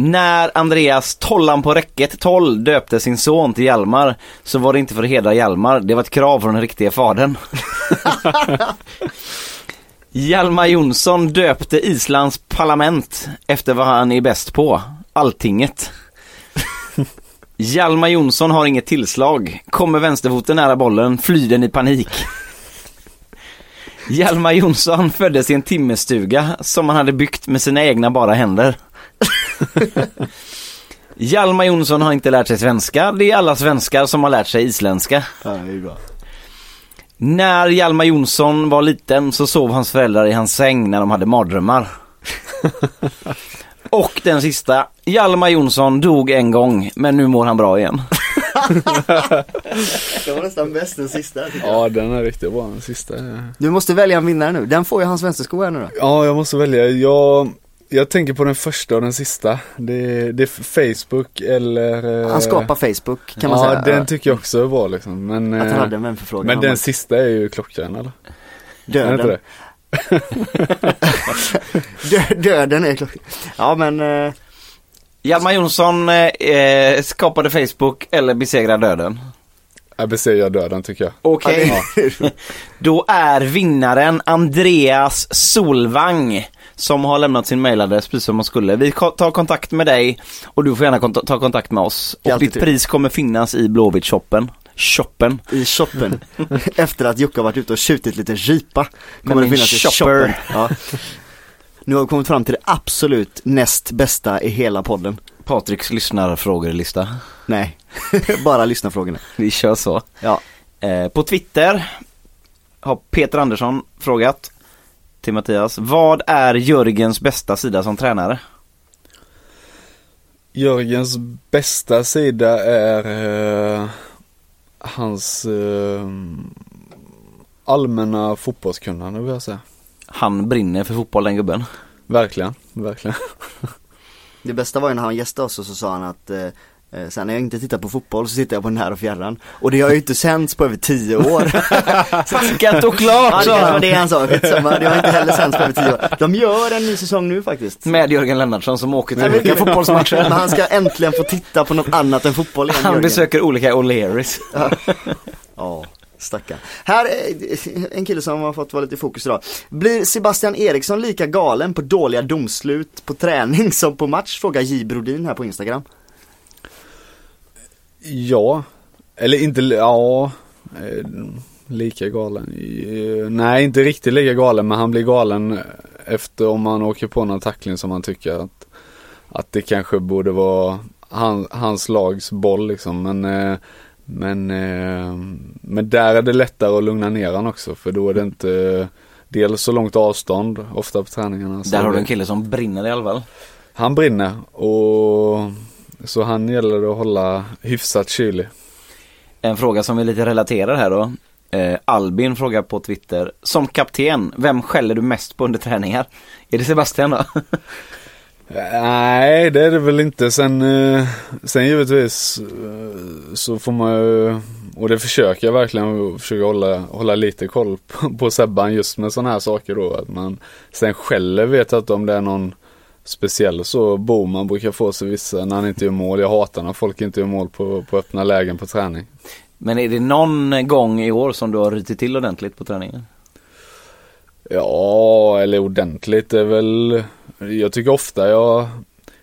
När Andreas Tollan på räcket 12 döpte sin son till Hjalmar så var det inte för att hedra Hjalmar, det var ett krav från den riktiga fadern. Hjalmar Jonsson döpte Islands parlament efter vad han är bäst på, Alltinget. Hjalmar Jonsson har inget tillslag. Kommer vänsterfoten nära bollen flyr den i panik. Hjalmar Jonsson föddes i en timmerstuga som han hade byggt med sina egna bara händer. Hjalmar Jonsson har inte lärt sig svenska. Det är alla svenskar som har lärt sig isländska. Ja, det är bra. När Hjalmar Jonsson var liten så sov hans föräldrar i hans säng när de hade mardrömmar. Och den sista. Hjalmar Jonsson dog en gång, men nu mår han bra igen. Det var nästan bäst den sista. Ja, den är riktigt bra, den sista. Du måste välja en vinnare nu. Den får ju hans vänstersko här nu då. Ja, jag måste välja. Jag, jag tänker på den första och den sista. Det, det är Facebook eller... eh, Han skapar Facebook kan man ja, säga. den tycker jag också är bra liksom. Men, Att han eh, hade en vänförfrågan. men den att- sista är ju klockren eller? Är döden. det? Dö- döden är klock. Ja men, eh, Hjalmar Jonsson eh, eh, skapade Facebook eller besegrar döden. Jag besegrar döden tycker jag. Okej. ja, Då är vinnaren Andreas Solvang som har lämnat sin mailadress precis som man skulle. Vi tar kontakt med dig och du får gärna kont- ta kontakt med oss. Och alltid ditt pris kommer finnas i Blåvitt-shoppen. Shoppen. i shoppen. Efter att Jocke har varit ute och skjutit lite ripa. Kommer det finnas i shopper. shoppen. Ja. Nu har vi kommit fram till det absolut näst bästa i hela podden. Patriks lyssnarfrågelista. Nej, bara lyssna frågorna. Vi kör så. Ja, Eh, på Twitter har Peter Andersson frågat till Mattias. Vad är Jörgens bästa sida som tränare? Jörgens bästa sida är eh, hans eh, allmänna fotbollskunnande vill jag säga. Han brinner för fotboll den gubben. Verkligen, verkligen. det bästa var ju när han gästade oss och så sa han att eh, Sen när jag inte tittar på fotboll så tittar jag på när och fjärran Och det har ju inte sänts på över tio år Packat och Ja klart sa han. det han sa, skitsamma, det har inte heller sänts på över tio år De gör en ny säsong nu faktiskt Med Jörgen Lennartsson som åker till olika inte. Men fotbollsmatcher. han ska äntligen få titta på något annat än fotboll igen Han Jörgen. besöker olika O'Learys. Ja, stackarn. Här är en kille som har fått vara lite i fokus idag. Blir Sebastian Eriksson lika galen på dåliga domslut på träning som på match? Frågar J Brodin här på Instagram. Ja, eller inte, ja, eh, lika galen. Eh, Nej, inte riktigt lika galen, men han blir galen efter om man åker på någon tackling som man tycker att, att det kanske borde vara han, hans lags boll liksom. Men, eh, men, men där är det lättare att lugna ner han också för då är det inte dels så långt avstånd ofta på träningarna. Där har du en kille som brinner i alla fall. Han brinner och så han gäller det att hålla hyfsat kylig. En fråga som är lite relaterad här då. Eh, Albin frågar på Twitter. Som kapten, vem skäller du mest på under träningar? Är det Sebastian då? Nej, det är det väl inte. Sen, eh, sen givetvis eh, så får man ju, och det försöker jag verkligen, försöka hålla, hålla lite koll på, på Sebban just med sådana här saker då. Att man, sen skäller vet jag inte om det är någon speciell så. Boman brukar få sig vissa när han inte gör mål. Jag hatar när folk inte gör mål på, på öppna lägen på träning. Men är det någon gång i år som du har rytit till ordentligt på träningen? Ja, eller ordentligt är väl, jag tycker ofta jag,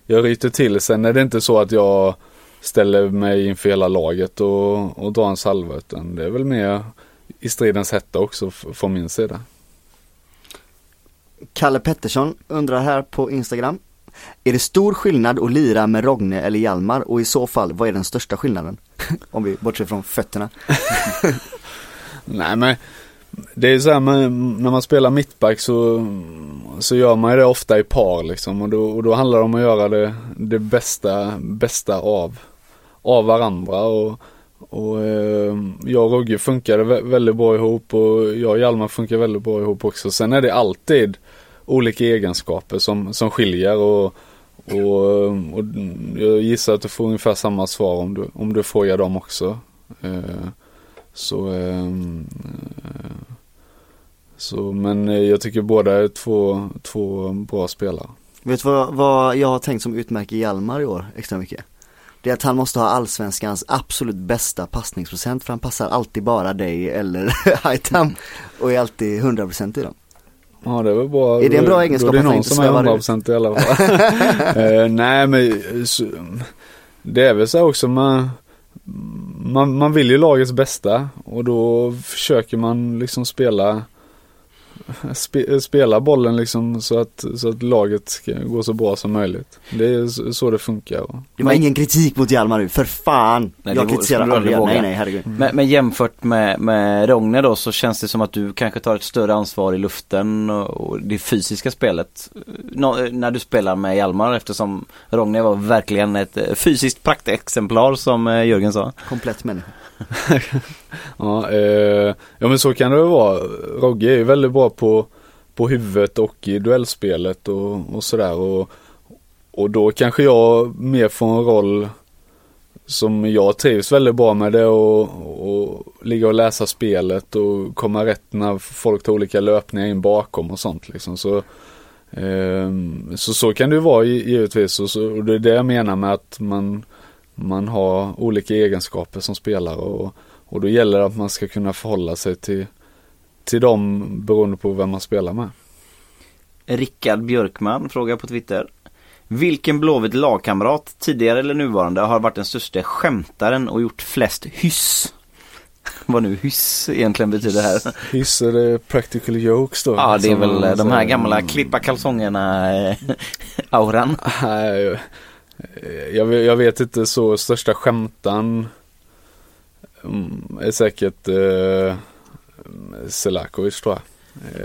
jag ryter till. Sen är det inte så att jag ställer mig inför hela laget och, och drar en salva utan det är väl mer i stridens hetta också från min sida. Kalle Pettersson undrar här på Instagram. Är det stor skillnad att lira med Rogne eller Hjalmar och i så fall, vad är den största skillnaden? Om vi bortser från fötterna. Nej men det är så här med, när man spelar mittback så, så gör man ju det ofta i par liksom och då, och då handlar det om att göra det, det bästa, bästa av, av varandra och, och eh, jag och Rogge funkade vä- väldigt bra ihop och jag och Hjalmar funkar väldigt bra ihop också. Sen är det alltid olika egenskaper som, som skiljer och, och, och jag gissar att du får ungefär samma svar om du, om du frågar dem också. Eh, så, ehm, eh, så, men jag tycker båda är två, två bra spelare. Vet du vad, vad jag har tänkt som utmärker Hjalmar i år extra mycket? Det är att han måste ha allsvenskans absolut bästa passningsprocent för han passar alltid bara dig eller Haitam och är alltid 100% i dem. Ja det väl bra. Är det en bra egenskap Då är det någon som är svävar 100% i alla fall. Eh, nej men det är väl så också man, man, man vill ju lagets bästa och då försöker man liksom spela spe, spela bollen liksom så att, så att laget ska gå så bra som möjligt. Det är så- det funkar. Det var ingen kritik mot Hjalmar nu, för fan! Nej, jag kritiserar aldrig nej nej herregud. Men, men jämfört med, med Rogne då så känns det som att du kanske tar ett större ansvar i luften och, och det fysiska spelet. Nå, när du spelar med Hjalmar eftersom Rogne var verkligen ett fysiskt praktexemplar som eh, Jörgen sa. Komplett människa. Ja, eh, ja men så kan det väl vara. Rogge är ju väldigt bra på, på huvudet och i duellspelet och, och sådär. Och, och då kanske jag mer får en roll som jag trivs väldigt bra med det och, och ligga och läsa spelet och komma rätt när folk tar olika löpningar in bakom och sånt liksom. Så, eh, så, så kan det ju vara givetvis och, så, och det är det jag menar med att man, man har olika egenskaper som spelare och, och då gäller det att man ska kunna förhålla sig till, till dem beroende på vem man spelar med. Rickard Björkman frågar på Twitter. Vilken Blåvitt lagkamrat, tidigare eller nuvarande, har varit den största skämtaren och gjort flest hyss? Vad nu hyss egentligen betyder här. Hyss är det practical jokes då? Ja, det är väl de här gamla klippa kalsongerna eh, jag, vet- jag vet inte så största skämtan mm, är säkert eh, Selakovic tror jag.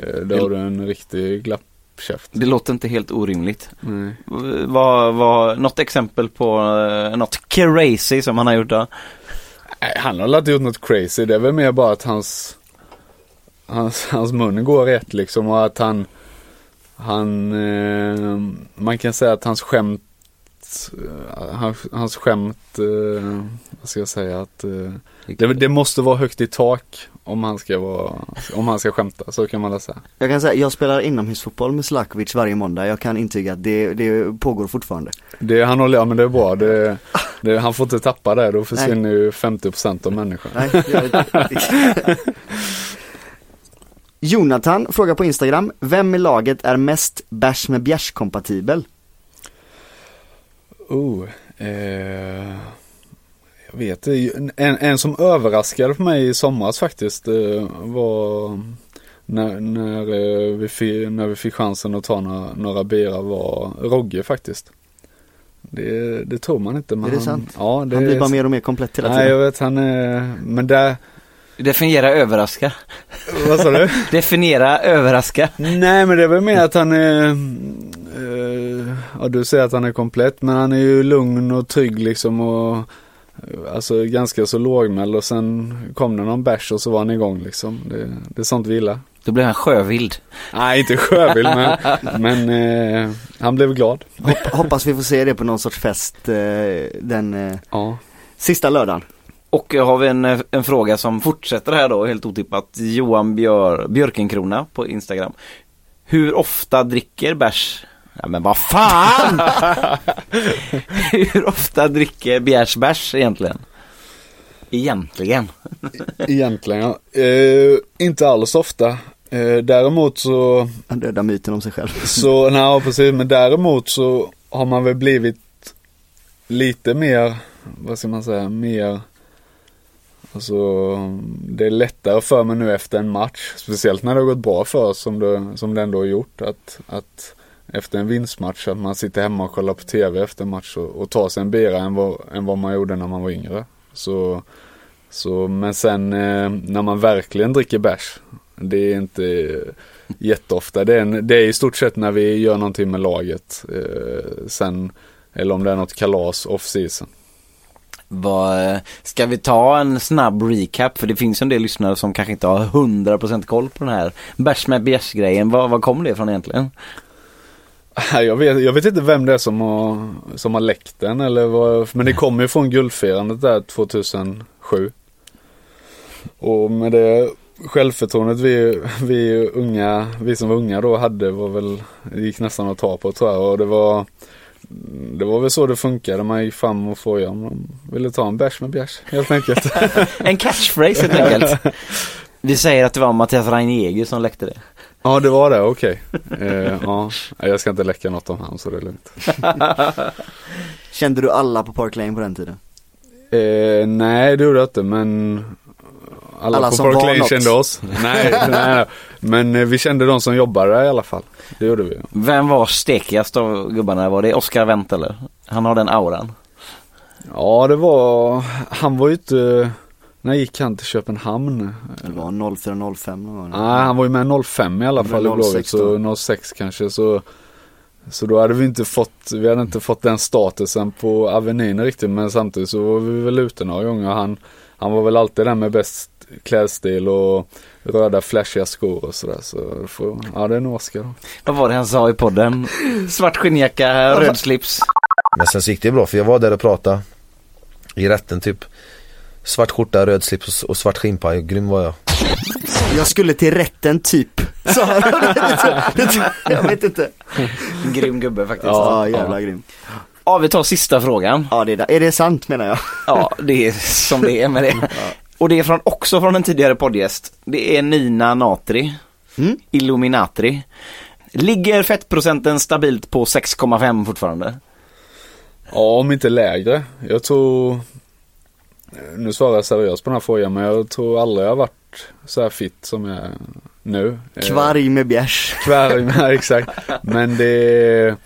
Eh, då har du en riktig glappkäft. Det låter inte helt orimligt. Nej. Vad, vad, något exempel på eh, något crazy som han har gjort då? Nej, han har väl inte gjort något crazy. Det är väl mer bara att hans, hans, hans mun går rätt liksom och att han, han, eh, man kan säga att hans skämt, eh, hans, skämt, eh, vad ska jag säga, att eh, det, det måste vara högt i tak om han ska vara, om han ska skämta, så kan man säga. Jag kan säga, jag spelar inomhusfotboll med Slakovic varje måndag. Jag kan intyga att det, det pågår fortfarande. Det, han håller, ja men det är bra, det, det, han får inte tappa det, då försvinner ju 50% av människan. Nej. Jonathan frågar på Instagram, vem i laget är mest bärs med bjärs kompatibel? Oh, eh, jag vet. En, en som överraskade för mig i somras faktiskt eh, var när, när, eh, vi fick, när vi fick chansen att ta några, några bira var Rogge faktiskt. Det, det tror man inte. Men Är det han, sant? Ja, det Han blir är- bara mer och mer komplett hela Nej tiden. jag vet han är, men där, Definiera överraska. vad sa du? Definiera överraska. Nej men det är väl mer att han är, eh, ja du säger att han är komplett men han är ju lugn och trygg liksom och eh, Alltså ganska så lågmäld och sen kom det någon bärs och så var han igång liksom. Det, det är sånt vi gillar. Då blev han sjövild. Nej inte sjövild men, men eh, han blev glad. Hopp, hoppas vi får se det på någon sorts fest eh, den eh, Ja. sista lördagen. Och har vi en, en fråga som fortsätter här då, helt otippat. Johan Björ, Björkenkrona på Instagram. Hur ofta dricker bärs? Ja men vad fan! Hur ofta dricker Bjärs bärs egentligen? Egentligen. Egentligen ja. Eh, inte alls ofta. Eh, däremot så Han dödar myten om sig själv. Så, nej precis, men däremot så har man väl blivit lite mer, vad ska man säga, mer Alltså det är lättare för mig nu efter en match, speciellt när det har gått bra för oss som det, som det ändå har gjort. Att, att efter en vinstmatch att man sitter hemma och kollar på tv efter match och, och tar sig en bira än vad, än vad man gjorde när man var yngre. Så, så men sen eh, när man verkligen dricker bärs, det är inte jätteofta. Det är, en, det är i stort sett när vi gör någonting med laget. Eh, sen, eller om det är något kalas off season. Vad, eh, ska vi ta en snabb recap? För det finns en del lyssnare som kanske inte har 100% koll på den här bärs med bärs grejen. Vad, vad kommer det ifrån egentligen? Jag vet, jag vet inte vem det är som har, som har läckt den eller vad, men det kommer ju från guldfirandet där 2007. Och med det självförtroendet vi, vi unga, vi som var unga då hade var väl, det gick nästan att ta på tror jag och det var det var väl så det funkade, man gick fram och frågade om de ville ta en bärs med bärs helt enkelt. En catchphrase helt enkelt. Vi säger att det var Mattias Reiniger som läckte det. Ja det var det, okej. Eh, ja, jag ska inte läcka något om han så det är lugnt. Kände du alla på Park Lane på den tiden? Eh, nej det gjorde jag inte men alla, Alla på som Park var Lane något. kände oss. nej, nej, nej, men eh, vi kände de som jobbade där i alla fall. Det gjorde vi. Vem var stekigast av gubbarna? Var det Oscar Wendt eller? Han har den auran. Ja det var, han var ju inte, när gick han till Köpenhamn? Det var 04-05 någon gång. Nej han var ju med 05 i alla fall i 06 Blåvitt så 06 kanske så så då hade vi inte fått, vi hade inte fått den statusen på Avenyn riktigt men samtidigt så var vi väl ute några gånger. Han, han var väl alltid den med bäst klädstil och röda flashiga skor och sådär. Så det får, ja det är nog Oscar då. Vad var det han sa i podden? Svart skinnjacka, röd slips. Men sen så gick det bra för jag var där och pratade i rätten typ Svart skjorta, röd slips och- och svart skinnpaj, grym var jag Jag skulle till rätten typ. Så jag vet inte. Grym gubbe faktiskt. Ja, jävla grym. Ja, vi tar sista frågan. Ja, det är, där. är det sant menar jag? Ja, det är som det är med det. Och det är från, också från en tidigare poddgäst. Det är Nina Natri, Mm. Illuminatri. Ligger fettprocenten stabilt på 6,5 fortfarande? Ja om inte lägre. Jag tror, nu svarar jag seriöst på den här frågan men jag tror aldrig jag har varit så här fit som jag är nu. Eh, Kvarg med bjärs. Kvarg, nej, exakt. Men det,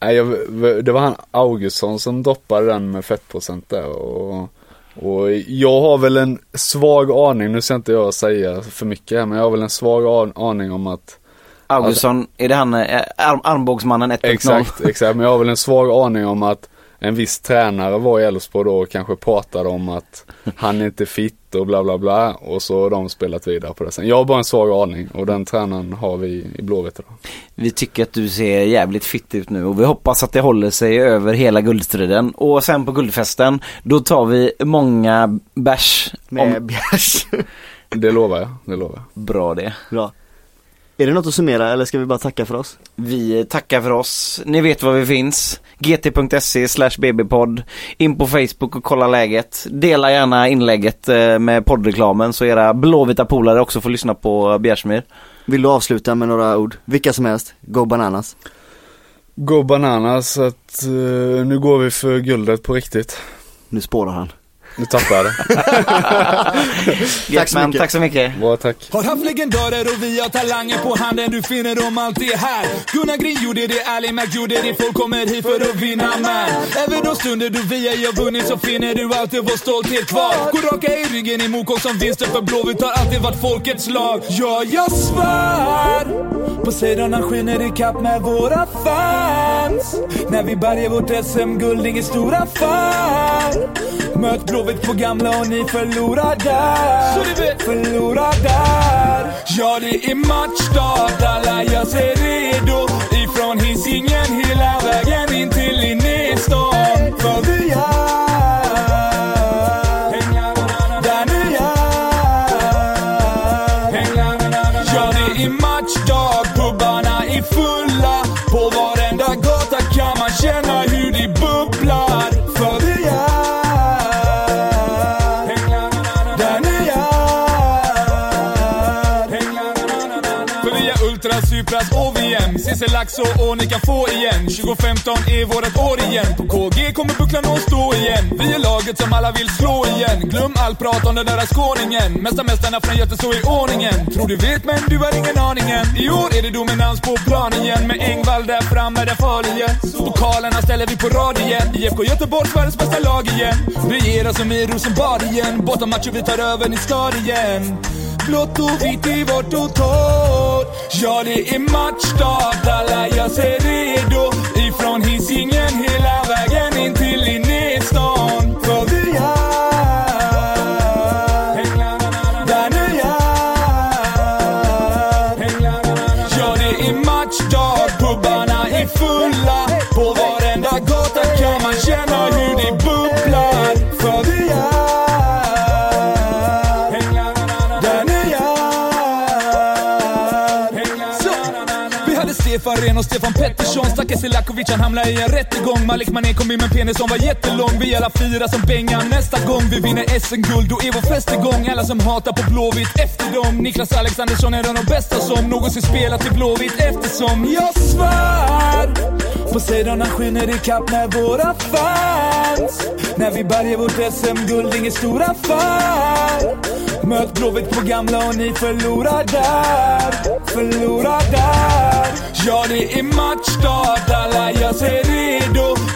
nej, jag, det var han Augustsson som droppade den med fettprocent där. Och, och jag har väl en svag aning, nu ska inte jag säga för mycket här, men jag har väl en svag an, aning om att Augustsson, är det han, eh, arm, armbågsmannen 1.0? Exakt, exakt. Men jag har väl en svag aning om att en viss tränare var i Elfsborg då och kanske pratade om att han är inte fit och bla bla bla. Och så har de spelat vidare på det sen. Jag har bara en svag aning och den tränaren har vi i Blåvitt idag. Vi tycker att du ser jävligt fitt ut nu och vi hoppas att det håller sig över hela guldstriden. Och sen på guldfesten, då tar vi många bärs. Med Om, bjärs. Det lovar jag, det lovar jag. bra det. Bra. Är det något att summera eller ska vi bara tacka för oss? Vi tackar för oss. Ni vet var vi finns. gt.se slash bbpodd. In på Facebook och kolla läget. Dela gärna inlägget eh, med poddreklamen så era blåvita polare också får lyssna på Bjärsmyr. Vill du avsluta med några ord? Vilka som helst. Go bananas. Go bananas att eh, nu går vi för guldet på riktigt. Nu spårar han. Nu tappade jag det. Tack så mycket. tack så mycket. Bra tack. Har haft legendarer och vi har talanger på handen, du finner dem alltid här. Gunnar Grin gjorde det, Ali Mac gjorde det, folk kommer hit för att vinna man. Även de stunder du vi ej har vunnit så finner du alltid vår stolthet kvar. Går raka i ryggen i motgång som vinster för Blåvitt har alltid varit folkets lag. Ja, jag svär. Poseidon skiner i kapp med våra fans. När vi bärgar vårt SM-guld, inget stora fan. Möt Blåvitt på gamla och ni förlorar där. Så du vet. Förlorar där. Ja, det är matchstart, alla gör sig redo. Ifrån Hisingen hela vägen och VM. Och ni kan få igen. 2015 är vårat år igen. På KG kommer bucklan att stå igen. Vi är laget som alla vill slå igen. Glöm allt prat om den där skåningen. Mesta mästarna från Göte så i ordningen. Tror du vet men du har ingen aningen. I år är det dominans på plan igen. Med Engvall där framme, där farlige. Pokalerna ställer vi på rad igen. IFK Göteborg, Sveriges bästa lag igen. Regerar som i Rosenbad igen. Bortamatcher vi tar över, ni ska igen. Blått och vitt i vårt totalt. Ja, det är matchdag alla gör sig redo. Ifrån Stefan och Stefan Pettersson. Stackars Selakovic han hamnar i en rättegång. Malik Mané kom in med en penis som var jättelång. Vi alla fyra som Bengan nästa gång vi vinner SM-guld. Då är vår fest igång. Alla som hatar på Blåvitt efter dem. Niklas Alexandersson är en av de bästa som någonsin spelat i Blåvitt eftersom jag svär. Poseidon han skiner ikapp kapp med våra fans. När vi bärgar vårt SM-guld, inget stora fan. Möt Blåvitt på gamla och ni förlorar där. Förlorar där. Ja, det är matchstart, alla gör sig redo.